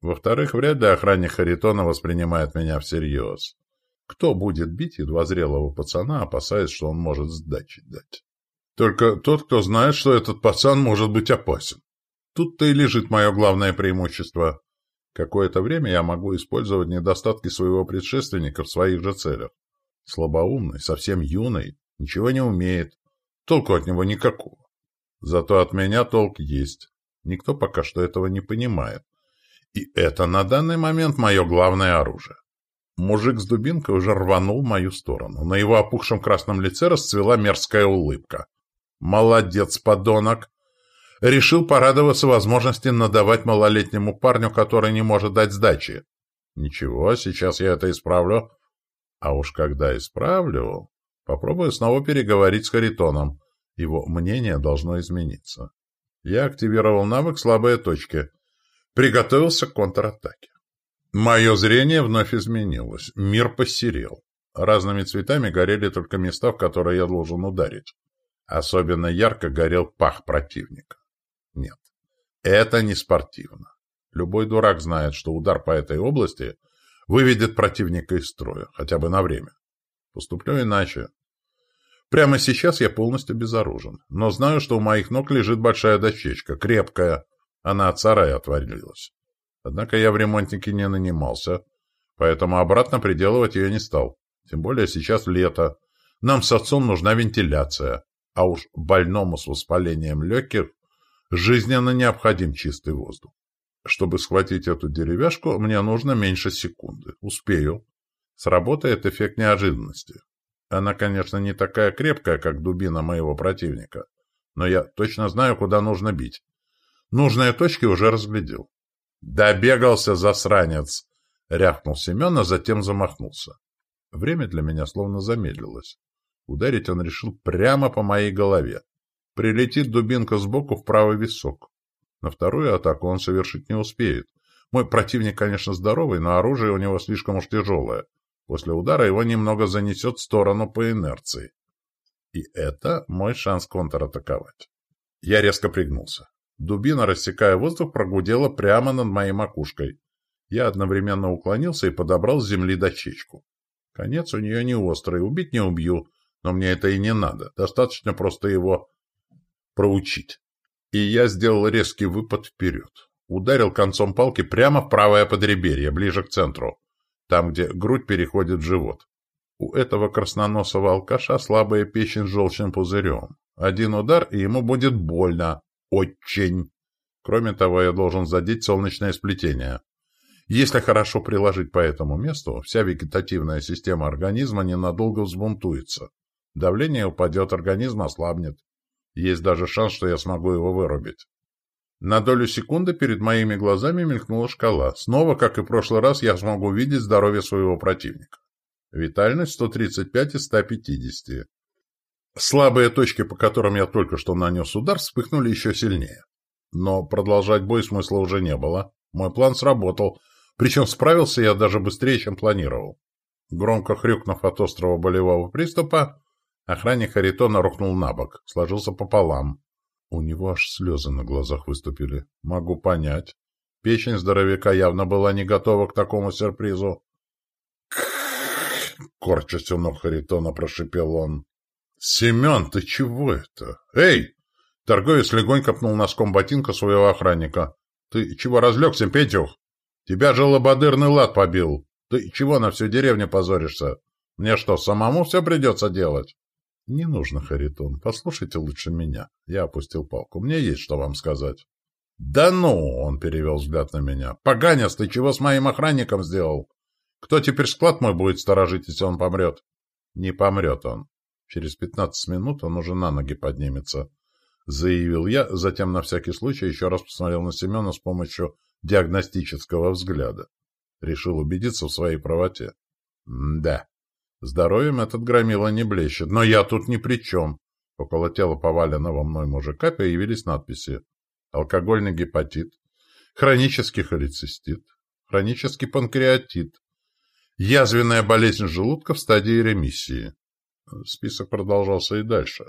Во-вторых, вряд ли охранник Харитона воспринимает меня всерьез. Кто будет бить едва зрелого пацана, опасаясь, что он может сдачи дать? Только тот, кто знает, что этот пацан может быть опасен. Тут-то и лежит мое главное преимущество. Какое-то время я могу использовать недостатки своего предшественника в своих же целях. Слабоумный, совсем юный, ничего не умеет. Толку от него никакого. Зато от меня толк есть. Никто пока что этого не понимает. И это на данный момент мое главное оружие. Мужик с дубинкой уже рванул в мою сторону. На его опухшем красном лице расцвела мерзкая улыбка. «Молодец, подонок!» Решил порадоваться возможности надавать малолетнему парню, который не может дать сдачи. «Ничего, сейчас я это исправлю». А уж когда исправлю, попробую снова переговорить с Харитоном. Его мнение должно измениться. Я активировал навык «Слабые точки». Приготовился к контратаке. Мое зрение вновь изменилось. Мир посерел. Разными цветами горели только места, в которые я должен ударить. Особенно ярко горел пах противника. Нет, это не спортивно. Любой дурак знает, что удар по этой области выведет противника из строя, хотя бы на время. Поступлю иначе. Прямо сейчас я полностью безоружен, но знаю, что у моих ног лежит большая дощечка, крепкая. Она от сарая отвалилась. Однако я в ремонтнике не нанимался, поэтому обратно приделывать ее не стал. Тем более сейчас лето. Нам с отцом нужна вентиляция, а уж больному с воспалением легких жизненно необходим чистый воздух. Чтобы схватить эту деревяшку, мне нужно меньше секунды. Успею. Сработает эффект неожиданности. Она, конечно, не такая крепкая, как дубина моего противника, но я точно знаю, куда нужно бить. Нужные точки уже разглядел. «Добегался, засранец!» — рявкнул Семен, а затем замахнулся. Время для меня словно замедлилось. Ударить он решил прямо по моей голове. Прилетит дубинка сбоку в правый висок. На вторую атаку он совершить не успеет. Мой противник, конечно, здоровый, но оружие у него слишком уж тяжелое. После удара его немного занесет в сторону по инерции. И это мой шанс контратаковать. Я резко пригнулся. Дубина, рассекая воздух, прогудела прямо над моей макушкой. Я одновременно уклонился и подобрал с земли дощечку. Конец у нее не острый, убить не убью, но мне это и не надо. Достаточно просто его проучить. И я сделал резкий выпад вперед. Ударил концом палки прямо в правое подреберье, ближе к центру там, где грудь переходит в живот. У этого красноносого алкаша слабая печень с желчным пузырем. Один удар, и ему будет больно. Очень. Кроме того, я должен задеть солнечное сплетение. Если хорошо приложить по этому месту, вся вегетативная система организма ненадолго взбунтуется. Давление упадет, организм ослабнет. Есть даже шанс, что я смогу его вырубить. На долю секунды перед моими глазами мелькнула шкала. Снова, как и в прошлый раз, я смогу видеть здоровье своего противника. Витальность 135 из 150. Слабые точки, по которым я только что нанес удар, вспыхнули еще сильнее. Но продолжать бой смысла уже не было. Мой план сработал, причем справился я даже быстрее, чем планировал. Громко хрюкнув от острого болевого приступа, охранник Харитона рухнул на бок, сложился пополам. У него аж слезы на глазах выступили. Могу понять. Печень здоровяка явно была не готова к такому сюрпризу. Корчась у ног Харитона, прошипел он. «Семен, ты чего это? Эй!» Торговец легонько пнул носком ботинка своего охранника. «Ты чего разлегся, Петюх? Тебя же лободырный лад побил. Ты чего на всю деревню позоришься? Мне что, самому все придется делать?» «Не нужно, Харитон. Послушайте лучше меня». Я опустил палку. «Мне есть что вам сказать». «Да ну!» — он перевел взгляд на меня. «Поганец, ты чего с моим охранником сделал? Кто теперь склад мой будет сторожить, если он помрет?» «Не помрет он. Через пятнадцать минут он уже на ноги поднимется», — заявил я, затем на всякий случай еще раз посмотрел на Семена с помощью диагностического взгляда. Решил убедиться в своей правоте. «Да». Здоровьем этот громила не блещет, но я тут ни при чем. Около тела поваленного мной мужика появились надписи «Алкогольный гепатит», «Хронический холецистит», «Хронический панкреатит», «Язвенная болезнь желудка в стадии ремиссии». Список продолжался и дальше.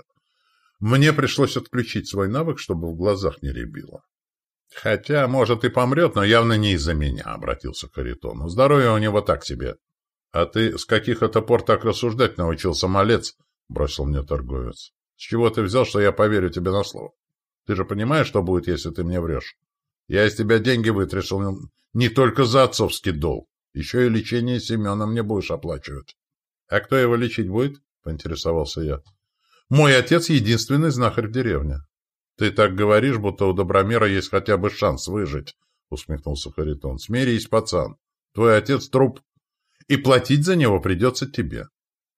Мне пришлось отключить свой навык, чтобы в глазах не рябило. Хотя, может, и помрет, но явно не из-за меня, — обратился к Харитону. Здоровье у него так себе. А ты с каких это пор так рассуждать научился, малец? — бросил мне торговец. С чего ты взял, что я поверю тебе на слово? Ты же понимаешь, что будет, если ты мне врешь? Я из тебя деньги вытрешил не только за отцовский долг. Еще и лечение Семена мне будешь оплачивать. — А кто его лечить будет? — поинтересовался я. — Мой отец — единственный знахарь в деревне. — Ты так говоришь, будто у Добромера есть хотя бы шанс выжить, — усмехнулся Харитон. — Смирись, пацан. Твой отец — труп. И платить за него придется тебе.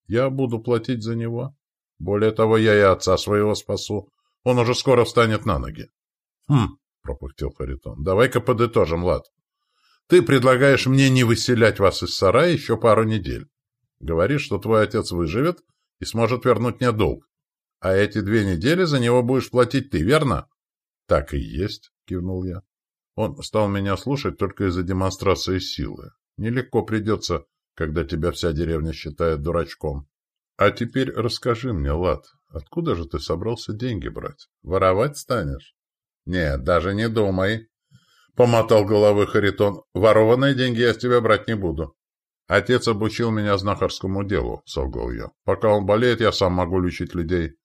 Я буду платить за него. Более того, я и отца своего спасу. Он уже скоро встанет на ноги. — Хм, — пропыхтел Харитон, — давай-ка подытожим, Лад. Ты предлагаешь мне не выселять вас из сарая еще пару недель. Говоришь, что твой отец выживет и сможет вернуть мне долг. А эти две недели за него будешь платить ты, верно? — Так и есть, — кивнул я. Он стал меня слушать только из-за демонстрации силы. Нелегко придется, когда тебя вся деревня считает дурачком. А теперь расскажи мне, Лад, откуда же ты собрался деньги брать? Воровать станешь? Нет, даже не думай, — помотал головой Харитон. — Ворованные деньги я с тебя брать не буду. — Отец обучил меня знахарскому делу, — солгал я. — Пока он болеет, я сам могу лечить людей.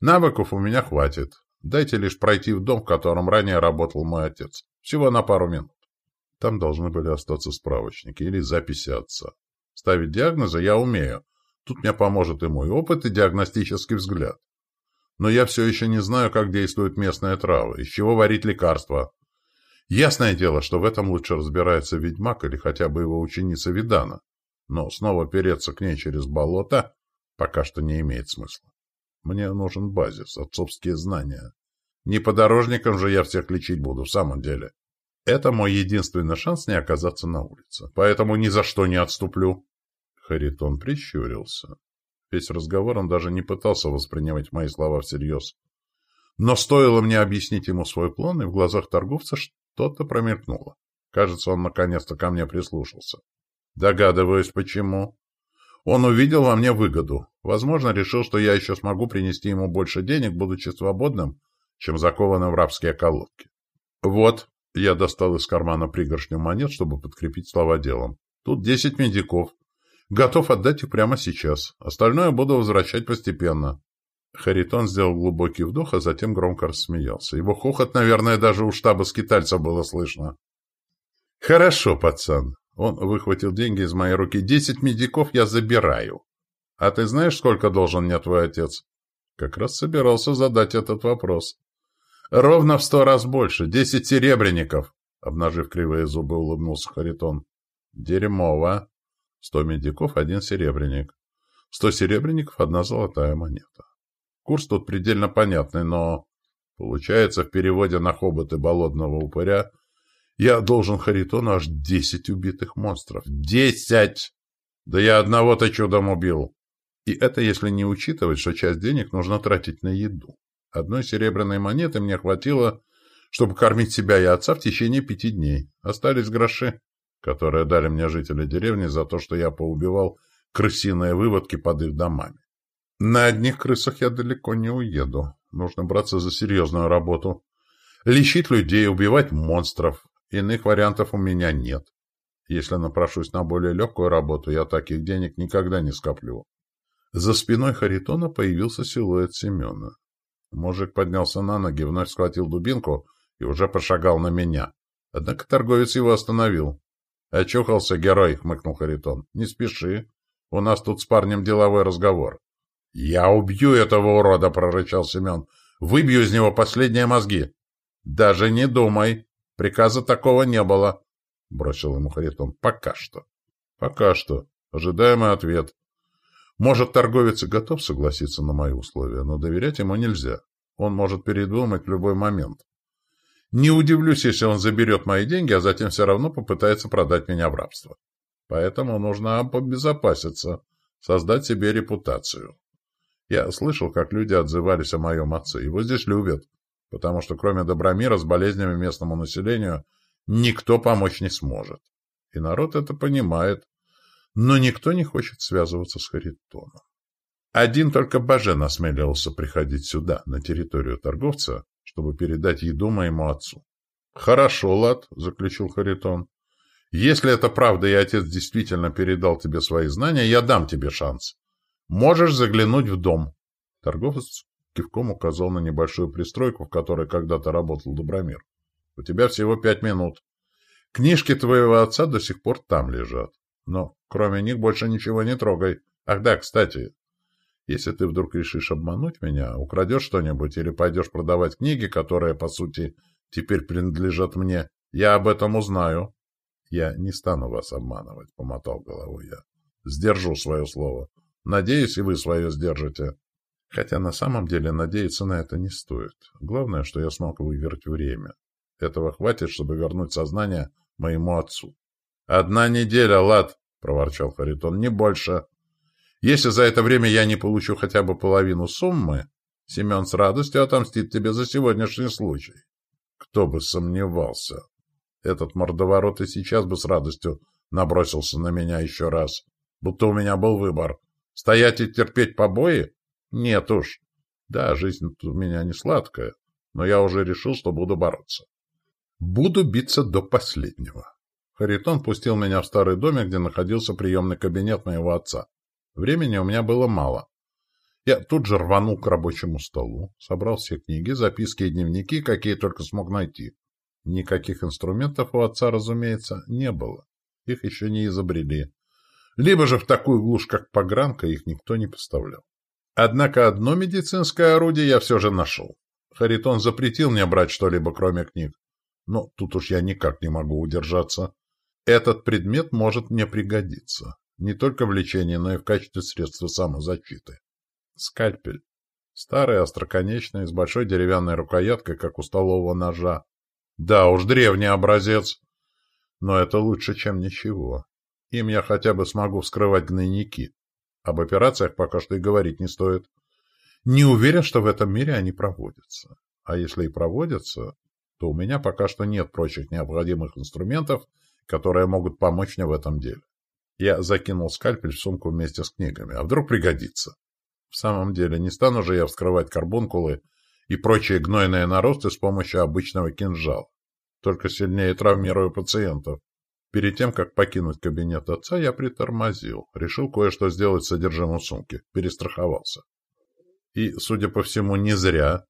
Навыков у меня хватит. Дайте лишь пройти в дом, в котором ранее работал мой отец. Всего на пару минут. Там должны были остаться справочники или записи отца. Ставить диагнозы я умею. Тут мне поможет и мой опыт, и диагностический взгляд. Но я все еще не знаю, как действуют местные травы, из чего варить лекарства, Ясное дело, что в этом лучше разбирается ведьмак или хотя бы его ученица Видана, но снова переться к ней через болото пока что не имеет смысла. Мне нужен базис, отцовские знания. Не подорожником же я всех лечить буду, в самом деле. Это мой единственный шанс не оказаться на улице, поэтому ни за что не отступлю. Харитон прищурился. Весь разговор он даже не пытался воспринимать мои слова всерьез. Но стоило мне объяснить ему свой план, и в глазах торговца что-то промелькнуло. Кажется, он наконец-то ко мне прислушался. Догадываюсь, почему. Он увидел во мне выгоду. Возможно, решил, что я еще смогу принести ему больше денег, будучи свободным, чем закованным в рабские колодки. Вот, я достал из кармана пригоршню монет, чтобы подкрепить слова делом. Тут десять медиков. Готов отдать их прямо сейчас. Остальное буду возвращать постепенно. Харитон сделал глубокий вдох, а затем громко рассмеялся. Его хохот, наверное, даже у штаба скитальца было слышно. «Хорошо, пацан». Он выхватил деньги из моей руки. «Десять медиков я забираю. А ты знаешь, сколько должен мне твой отец?» Как раз собирался задать этот вопрос. «Ровно в сто раз больше. Десять серебряников!» Обнажив кривые зубы, улыбнулся Харитон. «Дерьмово. Сто медиков, один серебряник. Сто серебряников, одна золотая монета. Курс тут предельно понятный, но... Получается, в переводе на хоботы болотного упыря я должен Харитону аж десять убитых монстров. Десять! Да я одного-то чудом убил. И это если не учитывать, что часть денег нужно тратить на еду. Одной серебряной монеты мне хватило, чтобы кормить себя и отца в течение пяти дней. Остались гроши, которые дали мне жители деревни за то, что я поубивал крысиные выводки под их домами. На одних крысах я далеко не уеду. Нужно браться за серьезную работу. Лечить людей, убивать монстров. Иных вариантов у меня нет. Если напрошусь на более легкую работу, я таких денег никогда не скоплю. За спиной Харитона появился силуэт Семена. Мужик поднялся на ноги, вновь схватил дубинку и уже пошагал на меня. Однако торговец его остановил. — Очухался герой, — хмыкнул Харитон. — Не спеши. У нас тут с парнем деловой разговор. — Я убью этого урода, — прорычал Семен. — Выбью из него последние мозги. — Даже не думай. Приказа такого не было, — бросил ему Харитон. — Пока что. — Пока что. Ожидаемый ответ. Может, торговец и готов согласиться на мои условия, но доверять ему нельзя. Он может передумать в любой момент. Не удивлюсь, если он заберет мои деньги, а затем все равно попытается продать меня в рабство. Поэтому нужно побезопаситься, создать себе репутацию. Я слышал, как люди отзывались о моем отце. Его здесь любят, потому что кроме Добромира с болезнями местному населению никто помочь не сможет. И народ это понимает, но никто не хочет связываться с Харитоном. Один только Бажен осмеливался приходить сюда, на территорию торговца, чтобы передать еду моему отцу. Хорошо, Лад, заключил Харитон. Если это правда и отец действительно передал тебе свои знания, я дам тебе шанс. Можешь заглянуть в дом. Торговец кивком указал на небольшую пристройку, в которой когда-то работал Добромир. У тебя всего пять минут. Книжки твоего отца до сих пор там лежат. Но кроме них больше ничего не трогай. Ах да, кстати, если ты вдруг решишь обмануть меня, украдешь что-нибудь или пойдешь продавать книги, которые, по сути, теперь принадлежат мне, я об этом узнаю. Я не стану вас обманывать, — помотал головой я. Сдержу свое слово. Надеюсь, и вы свое сдержите. Хотя на самом деле надеяться на это не стоит. Главное, что я смог выиграть время. Этого хватит, чтобы вернуть сознание моему отцу. — Одна неделя, Лад, — проворчал Харитон, — не больше. Если за это время я не получу хотя бы половину суммы, Семен с радостью отомстит тебе за сегодняшний случай. Кто бы сомневался. Этот мордоворот и сейчас бы с радостью набросился на меня еще раз. Будто у меня был выбор. Стоять и терпеть побои? Нет уж. Да, жизнь у меня не сладкая, но я уже решил, что буду бороться. Буду биться до последнего. Харитон пустил меня в старый домик, где находился приемный кабинет моего отца. Времени у меня было мало. Я тут же рванул к рабочему столу, собрал все книги, записки и дневники, какие только смог найти. Никаких инструментов у отца, разумеется, не было. Их еще не изобрели. Либо же в такую глушь, как погранка, их никто не поставлял. Однако одно медицинское орудие я все же нашел. Харитон запретил мне брать что-либо, кроме книг. Но тут уж я никак не могу удержаться. Этот предмет может мне пригодиться. Не только в лечении, но и в качестве средства самозащиты. Скальпель. Старый, остроконечный, с большой деревянной рукояткой, как у столового ножа. Да уж, древний образец. Но это лучше, чем ничего. Им я хотя бы смогу вскрывать гнойники. Об операциях пока что и говорить не стоит. Не уверен, что в этом мире они проводятся. А если и проводятся, то у меня пока что нет прочих необходимых инструментов, которые могут помочь мне в этом деле. Я закинул скальпель в сумку вместе с книгами. А вдруг пригодится? В самом деле, не стану же я вскрывать карбункулы и прочие гнойные наросты с помощью обычного кинжала. Только сильнее травмирую пациентов. Перед тем, как покинуть кабинет отца, я притормозил. Решил кое-что сделать с содержимым сумки. Перестраховался. И, судя по всему, не зря.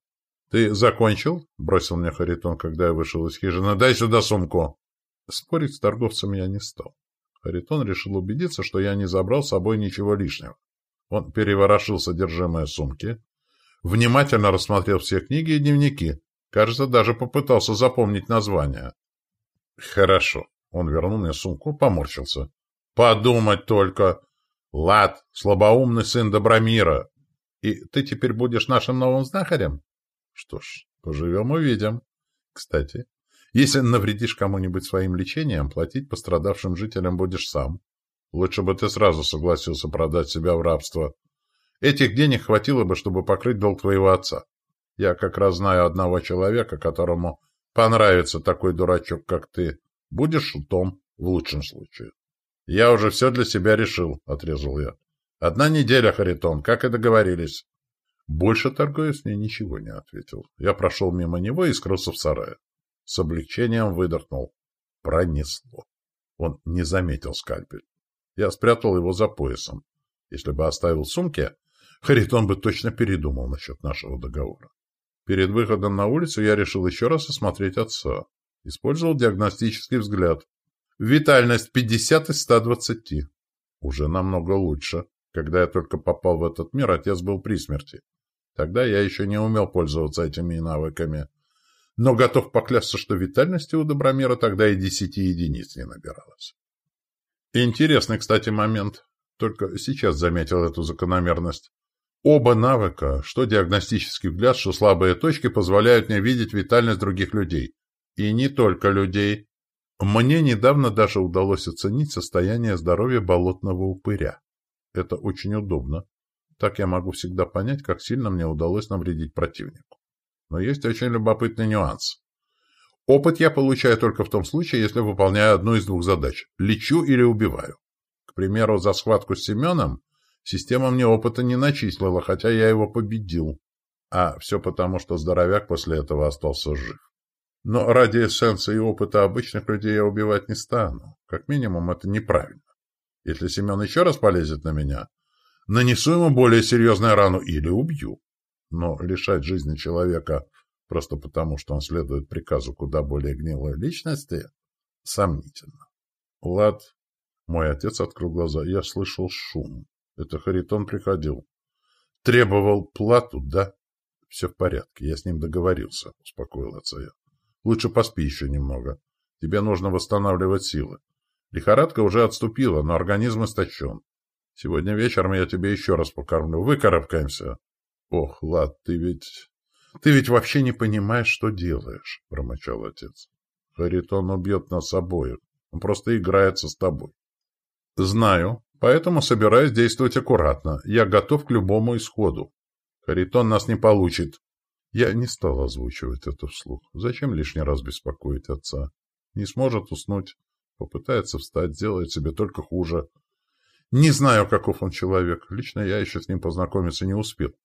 «Ты закончил?» — бросил мне Харитон, когда я вышел из хижины. «Дай сюда сумку!» Спорить с торговцем я не стал. Харитон решил убедиться, что я не забрал с собой ничего лишнего. Он переворошил содержимое сумки, внимательно рассмотрел все книги и дневники. Кажется, даже попытался запомнить название. «Хорошо». Он вернул мне сумку, поморщился. «Подумать только! Лад, слабоумный сын Добромира! И ты теперь будешь нашим новым знахарем?» «Что ж, поживем-увидим. Кстати, если навредишь кому-нибудь своим лечением, платить пострадавшим жителям будешь сам. Лучше бы ты сразу согласился продать себя в рабство. Этих денег хватило бы, чтобы покрыть долг твоего отца. Я как раз знаю одного человека, которому понравится такой дурачок, как ты. Будешь шутом, в лучшем случае. Я уже все для себя решил, — отрезал я. Одна неделя, Харитон, как и договорились. Больше торговец мне ничего не ответил. Я прошел мимо него и скрылся в сарае. С облегчением выдохнул. Пронесло. Он не заметил скальпель. Я спрятал его за поясом. Если бы оставил в сумке, Харитон бы точно передумал насчет нашего договора. Перед выходом на улицу я решил еще раз осмотреть отца. Использовал диагностический взгляд. Витальность 50 из 120. Уже намного лучше. Когда я только попал в этот мир, отец был при смерти. Тогда я еще не умел пользоваться этими навыками. Но готов поклясться, что витальности у Добромира тогда и десяти единиц не набиралось. Интересный, кстати, момент. Только сейчас заметил эту закономерность. Оба навыка, что диагностический взгляд, что слабые точки, позволяют мне видеть витальность других людей. И не только людей. Мне недавно даже удалось оценить состояние здоровья болотного упыря. Это очень удобно. Так я могу всегда понять, как сильно мне удалось навредить противнику. Но есть очень любопытный нюанс. Опыт я получаю только в том случае, если выполняю одну из двух задач – лечу или убиваю. К примеру, за схватку с Семеном система мне опыта не начислила, хотя я его победил. А все потому, что здоровяк после этого остался жив. Но ради эссенции и опыта обычных людей я убивать не стану. Как минимум, это неправильно. Если Семен еще раз полезет на меня, нанесу ему более серьезную рану или убью. Но лишать жизни человека просто потому, что он следует приказу куда более гнилой личности, сомнительно. Влад, мой отец открыл глаза. Я слышал шум. Это Харитон приходил. Требовал плату, да? Все в порядке, я с ним договорился, успокоил отца я. Лучше поспи еще немного. Тебе нужно восстанавливать силы. Лихорадка уже отступила, но организм истощен. Сегодня вечером я тебе еще раз покормлю. Выкарабкаемся. Ох, Лад, ты ведь... Ты ведь вообще не понимаешь, что делаешь, промочал отец. Харитон убьет нас обоих. Он просто играется с тобой. Знаю, поэтому собираюсь действовать аккуратно. Я готов к любому исходу. Харитон нас не получит. Я не стал озвучивать это вслух. Зачем лишний раз беспокоить отца? Не сможет уснуть. Попытается встать, сделает себе только хуже. Не знаю, каков он человек. Лично я еще с ним познакомиться не успел.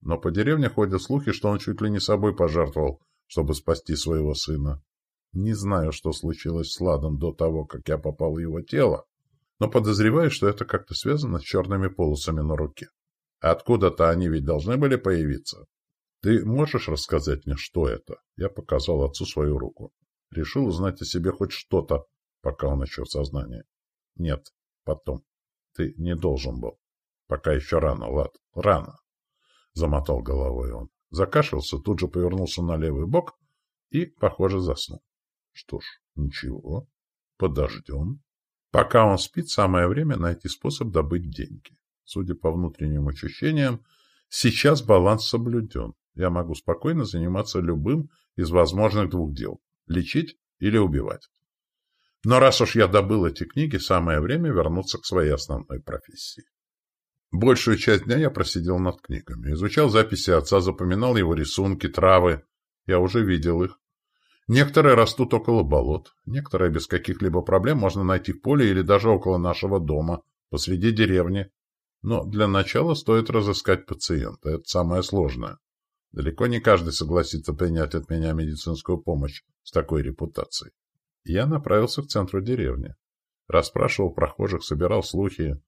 Но по деревне ходят слухи, что он чуть ли не собой пожертвовал, чтобы спасти своего сына. Не знаю, что случилось с Ладом до того, как я попал в его тело, но подозреваю, что это как-то связано с черными полосами на руке. Откуда-то они ведь должны были появиться. Ты можешь рассказать мне, что это? Я показал отцу свою руку. Решил узнать о себе хоть что-то, пока он еще в сознании. Нет, потом. Ты не должен был. Пока еще рано, Лад, рано. Замотал головой он. Закашлялся, тут же повернулся на левый бок и, похоже, заснул. Что ж, ничего. Подождем. Пока он спит, самое время найти способ добыть деньги. Судя по внутренним ощущениям, сейчас баланс соблюден. Я могу спокойно заниматься любым из возможных двух дел – лечить или убивать. Но раз уж я добыл эти книги, самое время вернуться к своей основной профессии. Большую часть дня я просидел над книгами, изучал записи отца, запоминал его рисунки, травы. Я уже видел их. Некоторые растут около болот, некоторые без каких-либо проблем можно найти в поле или даже около нашего дома, посреди деревни. Но для начала стоит разыскать пациента, это самое сложное. Далеко не каждый согласится принять от меня медицинскую помощь с такой репутацией. Я направился к центру деревни. Расспрашивал прохожих, собирал слухи.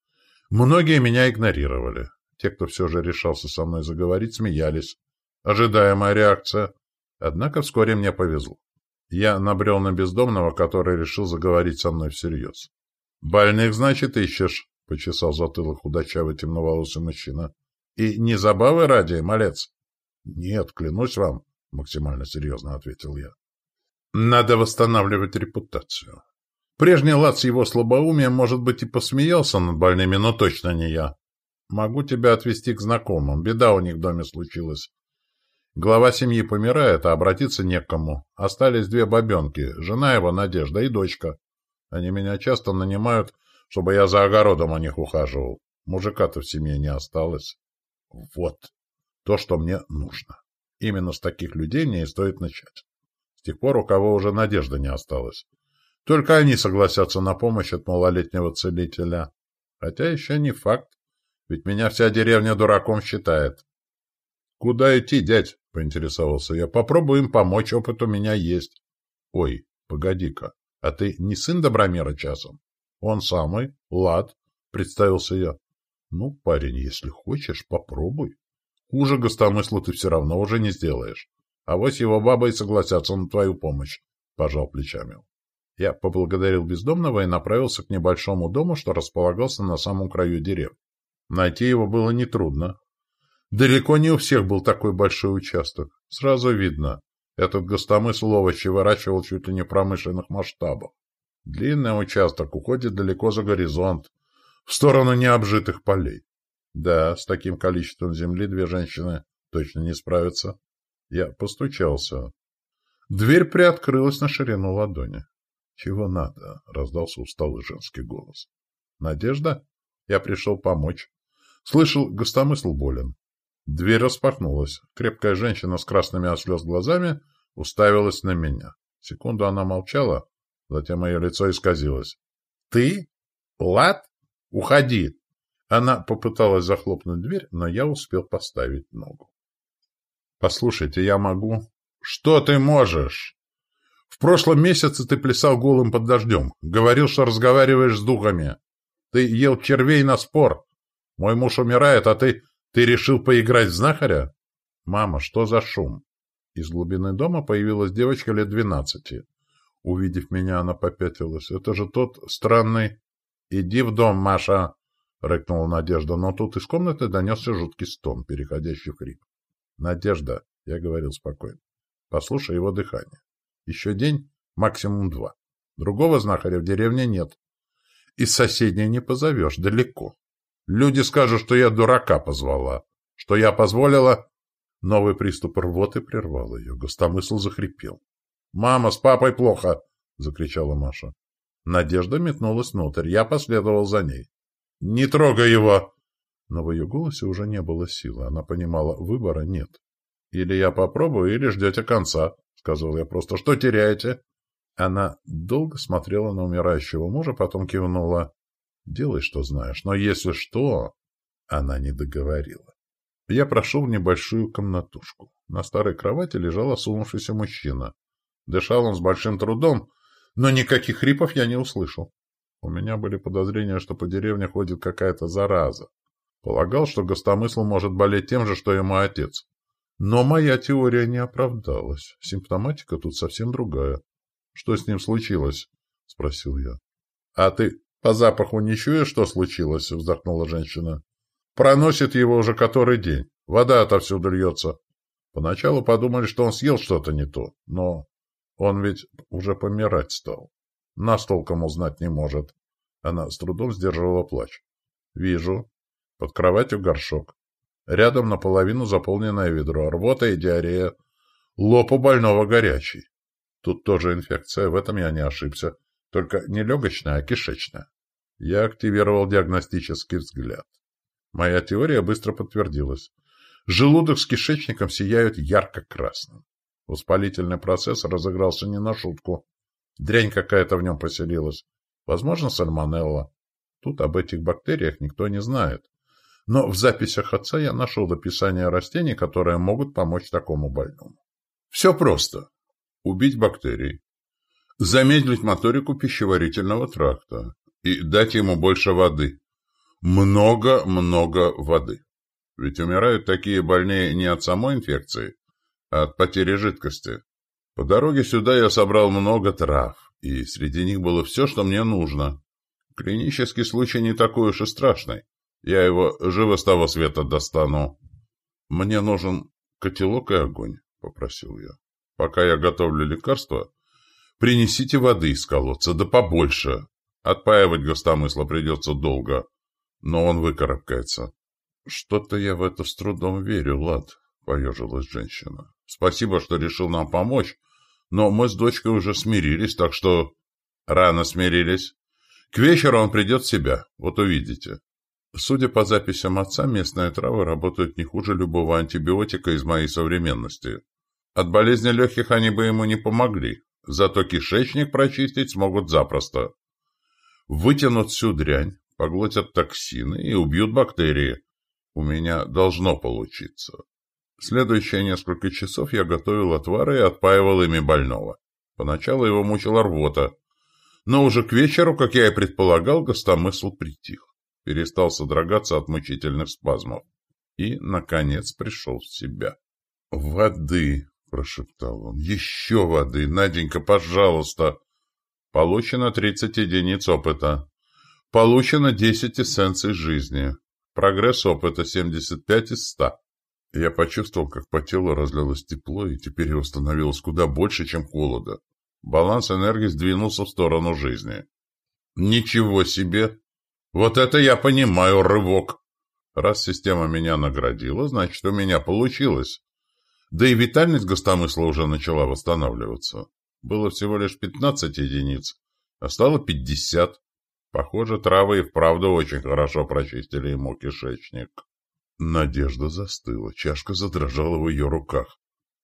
Многие меня игнорировали. Те, кто все же решался со мной заговорить, смеялись. Ожидаемая реакция. Однако вскоре мне повезло. Я набрел на бездомного, который решил заговорить со мной всерьез. «Больных, значит, ищешь?» — почесал затылок худачавый темноволосый мужчина. «И не забавы ради, малец?» «Нет, клянусь вам», — максимально серьезно ответил я. «Надо восстанавливать репутацию. Прежний лад с его слабоумием, может быть, и посмеялся над больными, но точно не я. Могу тебя отвезти к знакомым. Беда у них в доме случилась. Глава семьи помирает, а обратиться не к кому. Остались две бабенки, жена его Надежда и дочка. Они меня часто нанимают, чтобы я за огородом о них ухаживал. Мужика-то в семье не осталось. Вот то, что мне нужно. Именно с таких людей мне и стоит начать. С тех пор, у кого уже надежды не осталось. Только они согласятся на помощь от малолетнего целителя. Хотя еще не факт, ведь меня вся деревня дураком считает. «Куда идти, дядь?» — поинтересовался я. «Попробуем помочь, опыт у меня есть». «Ой, погоди-ка, а ты не сын Добромера часом?» «Он самый, Лад», — представился я. «Ну, парень, если хочешь, попробуй. Хуже гостомысла ты все равно уже не сделаешь. А вот его баба и согласятся на твою помощь», — пожал плечами. Я поблагодарил бездомного и направился к небольшому дому, что располагался на самом краю деревни. Найти его было нетрудно. Далеко не у всех был такой большой участок. Сразу видно, этот гостомысл овощи выращивал чуть ли не промышленных масштабах. Длинный участок уходит далеко за горизонт, в сторону необжитых полей. Да, с таким количеством земли две женщины точно не справятся. Я постучался. Дверь приоткрылась на ширину ладони. «Чего надо?» — раздался усталый женский голос. «Надежда? Я пришел помочь. Слышал, гостомысл болен. Дверь распахнулась. Крепкая женщина с красными от слез глазами уставилась на меня. Секунду она молчала, затем мое лицо исказилось. — Ты? Лад? Уходи! Она попыталась захлопнуть дверь, но я успел поставить ногу. — Послушайте, я могу... — Что ты можешь? В прошлом месяце ты плясал голым под дождем. Говорил, что разговариваешь с духами. Ты ел червей на спор. Мой муж умирает, а ты... Ты решил поиграть в знахаря? Мама, что за шум? Из глубины дома появилась девочка лет двенадцати. Увидев меня, она попятилась. Это же тот странный... Иди в дом, Маша! — рыкнула Надежда, но тут из комнаты донесся жуткий стон, переходящий в крип. — Надежда, — я говорил спокойно, — послушай его дыхание. Еще день, максимум два. Другого знахаря в деревне нет. Из соседней не позовешь, далеко. Люди скажут, что я дурака позвала, что я позволила... Новый приступ рвоты прервал ее. Гостомысл захрипел. — Мама, с папой плохо! — закричала Маша. Надежда метнулась внутрь. Я последовал за ней. «Не трогай его!» Но в ее голосе уже не было силы. Она понимала, выбора нет. «Или я попробую, или ждете конца», — сказал я просто. «Что теряете?» Она долго смотрела на умирающего мужа, потом кивнула. «Делай, что знаешь, но если что...» Она не договорила. Я прошел в небольшую комнатушку. На старой кровати лежал осунувшийся мужчина. Дышал он с большим трудом, но никаких хрипов я не услышал. У меня были подозрения, что по деревне ходит какая-то зараза. Полагал, что гостомысл может болеть тем же, что и мой отец. Но моя теория не оправдалась. Симптоматика тут совсем другая. — Что с ним случилось? — спросил я. — А ты по запаху не чуешь, что случилось? — вздохнула женщина. — Проносит его уже который день. Вода отовсюду льется. Поначалу подумали, что он съел что-то не то, но он ведь уже помирать стал. Нас толком узнать не может. Она с трудом сдерживала плач. Вижу. Под кроватью горшок. Рядом наполовину заполненное ведро. Рвота и диарея. Лоб у больного горячий. Тут тоже инфекция, в этом я не ошибся. Только не легочная, а кишечная. Я активировал диагностический взгляд. Моя теория быстро подтвердилась. Желудок с кишечником сияют ярко-красным. Воспалительный процесс разыгрался не на шутку. Дрянь какая-то в нем поселилась. Возможно, сальмонелла. Тут об этих бактериях никто не знает. Но в записях отца я нашел описание растений, которые могут помочь такому больному. Все просто. Убить бактерии. Замедлить моторику пищеварительного тракта. И дать ему больше воды. Много-много воды. Ведь умирают такие больные не от самой инфекции, а от потери жидкости. По дороге сюда я собрал много трав, и среди них было все, что мне нужно. Клинический случай не такой уж и страшный. Я его живо с того света достану. Мне нужен котелок и огонь, — попросил я. Пока я готовлю лекарство, принесите воды из колодца, да побольше. Отпаивать гостомысла придется долго, но он выкарабкается. Что-то я в это с трудом верю, Лад, — поежилась женщина. Спасибо, что решил нам помочь, но мы с дочкой уже смирились, так что... Рано смирились. К вечеру он придет в себя, вот увидите. Судя по записям отца, местные травы работают не хуже любого антибиотика из моей современности. От болезни легких они бы ему не помогли, зато кишечник прочистить смогут запросто. Вытянут всю дрянь, поглотят токсины и убьют бактерии. У меня должно получиться. Следующие несколько часов я готовил отвары и отпаивал ими больного. Поначалу его мучила рвота, но уже к вечеру, как я и предполагал, гостомысл притих, перестал содрогаться от мучительных спазмов и, наконец, пришел в себя. «Воды!» — прошептал он. «Еще воды! Наденька, пожалуйста!» Получено 30 единиц опыта. Получено 10 эссенций жизни. Прогресс опыта 75 из 100. Я почувствовал, как по телу разлилось тепло, и теперь его становилось куда больше, чем холода. Баланс энергии сдвинулся в сторону жизни. Ничего себе! Вот это я понимаю, рывок! Раз система меня наградила, значит, у меня получилось. Да и витальность гостомысла уже начала восстанавливаться. Было всего лишь 15 единиц, а стало 50. Похоже, травы и вправду очень хорошо прочистили ему кишечник. Надежда застыла, чашка задрожала в ее руках.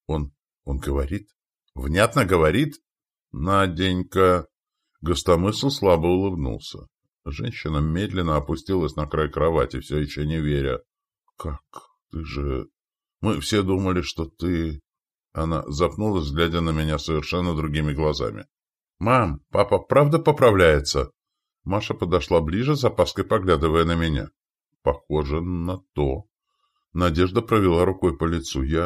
Он... он говорит? Внятно говорит? Наденька... Гостомысл слабо улыбнулся. Женщина медленно опустилась на край кровати, все еще не веря. «Как? Ты же... Мы все думали, что ты...» Она запнулась, глядя на меня совершенно другими глазами. «Мам, папа правда поправляется?» Маша подошла ближе, с опаской поглядывая на меня. «Похоже на то». Надежда провела рукой по лицу. «Я...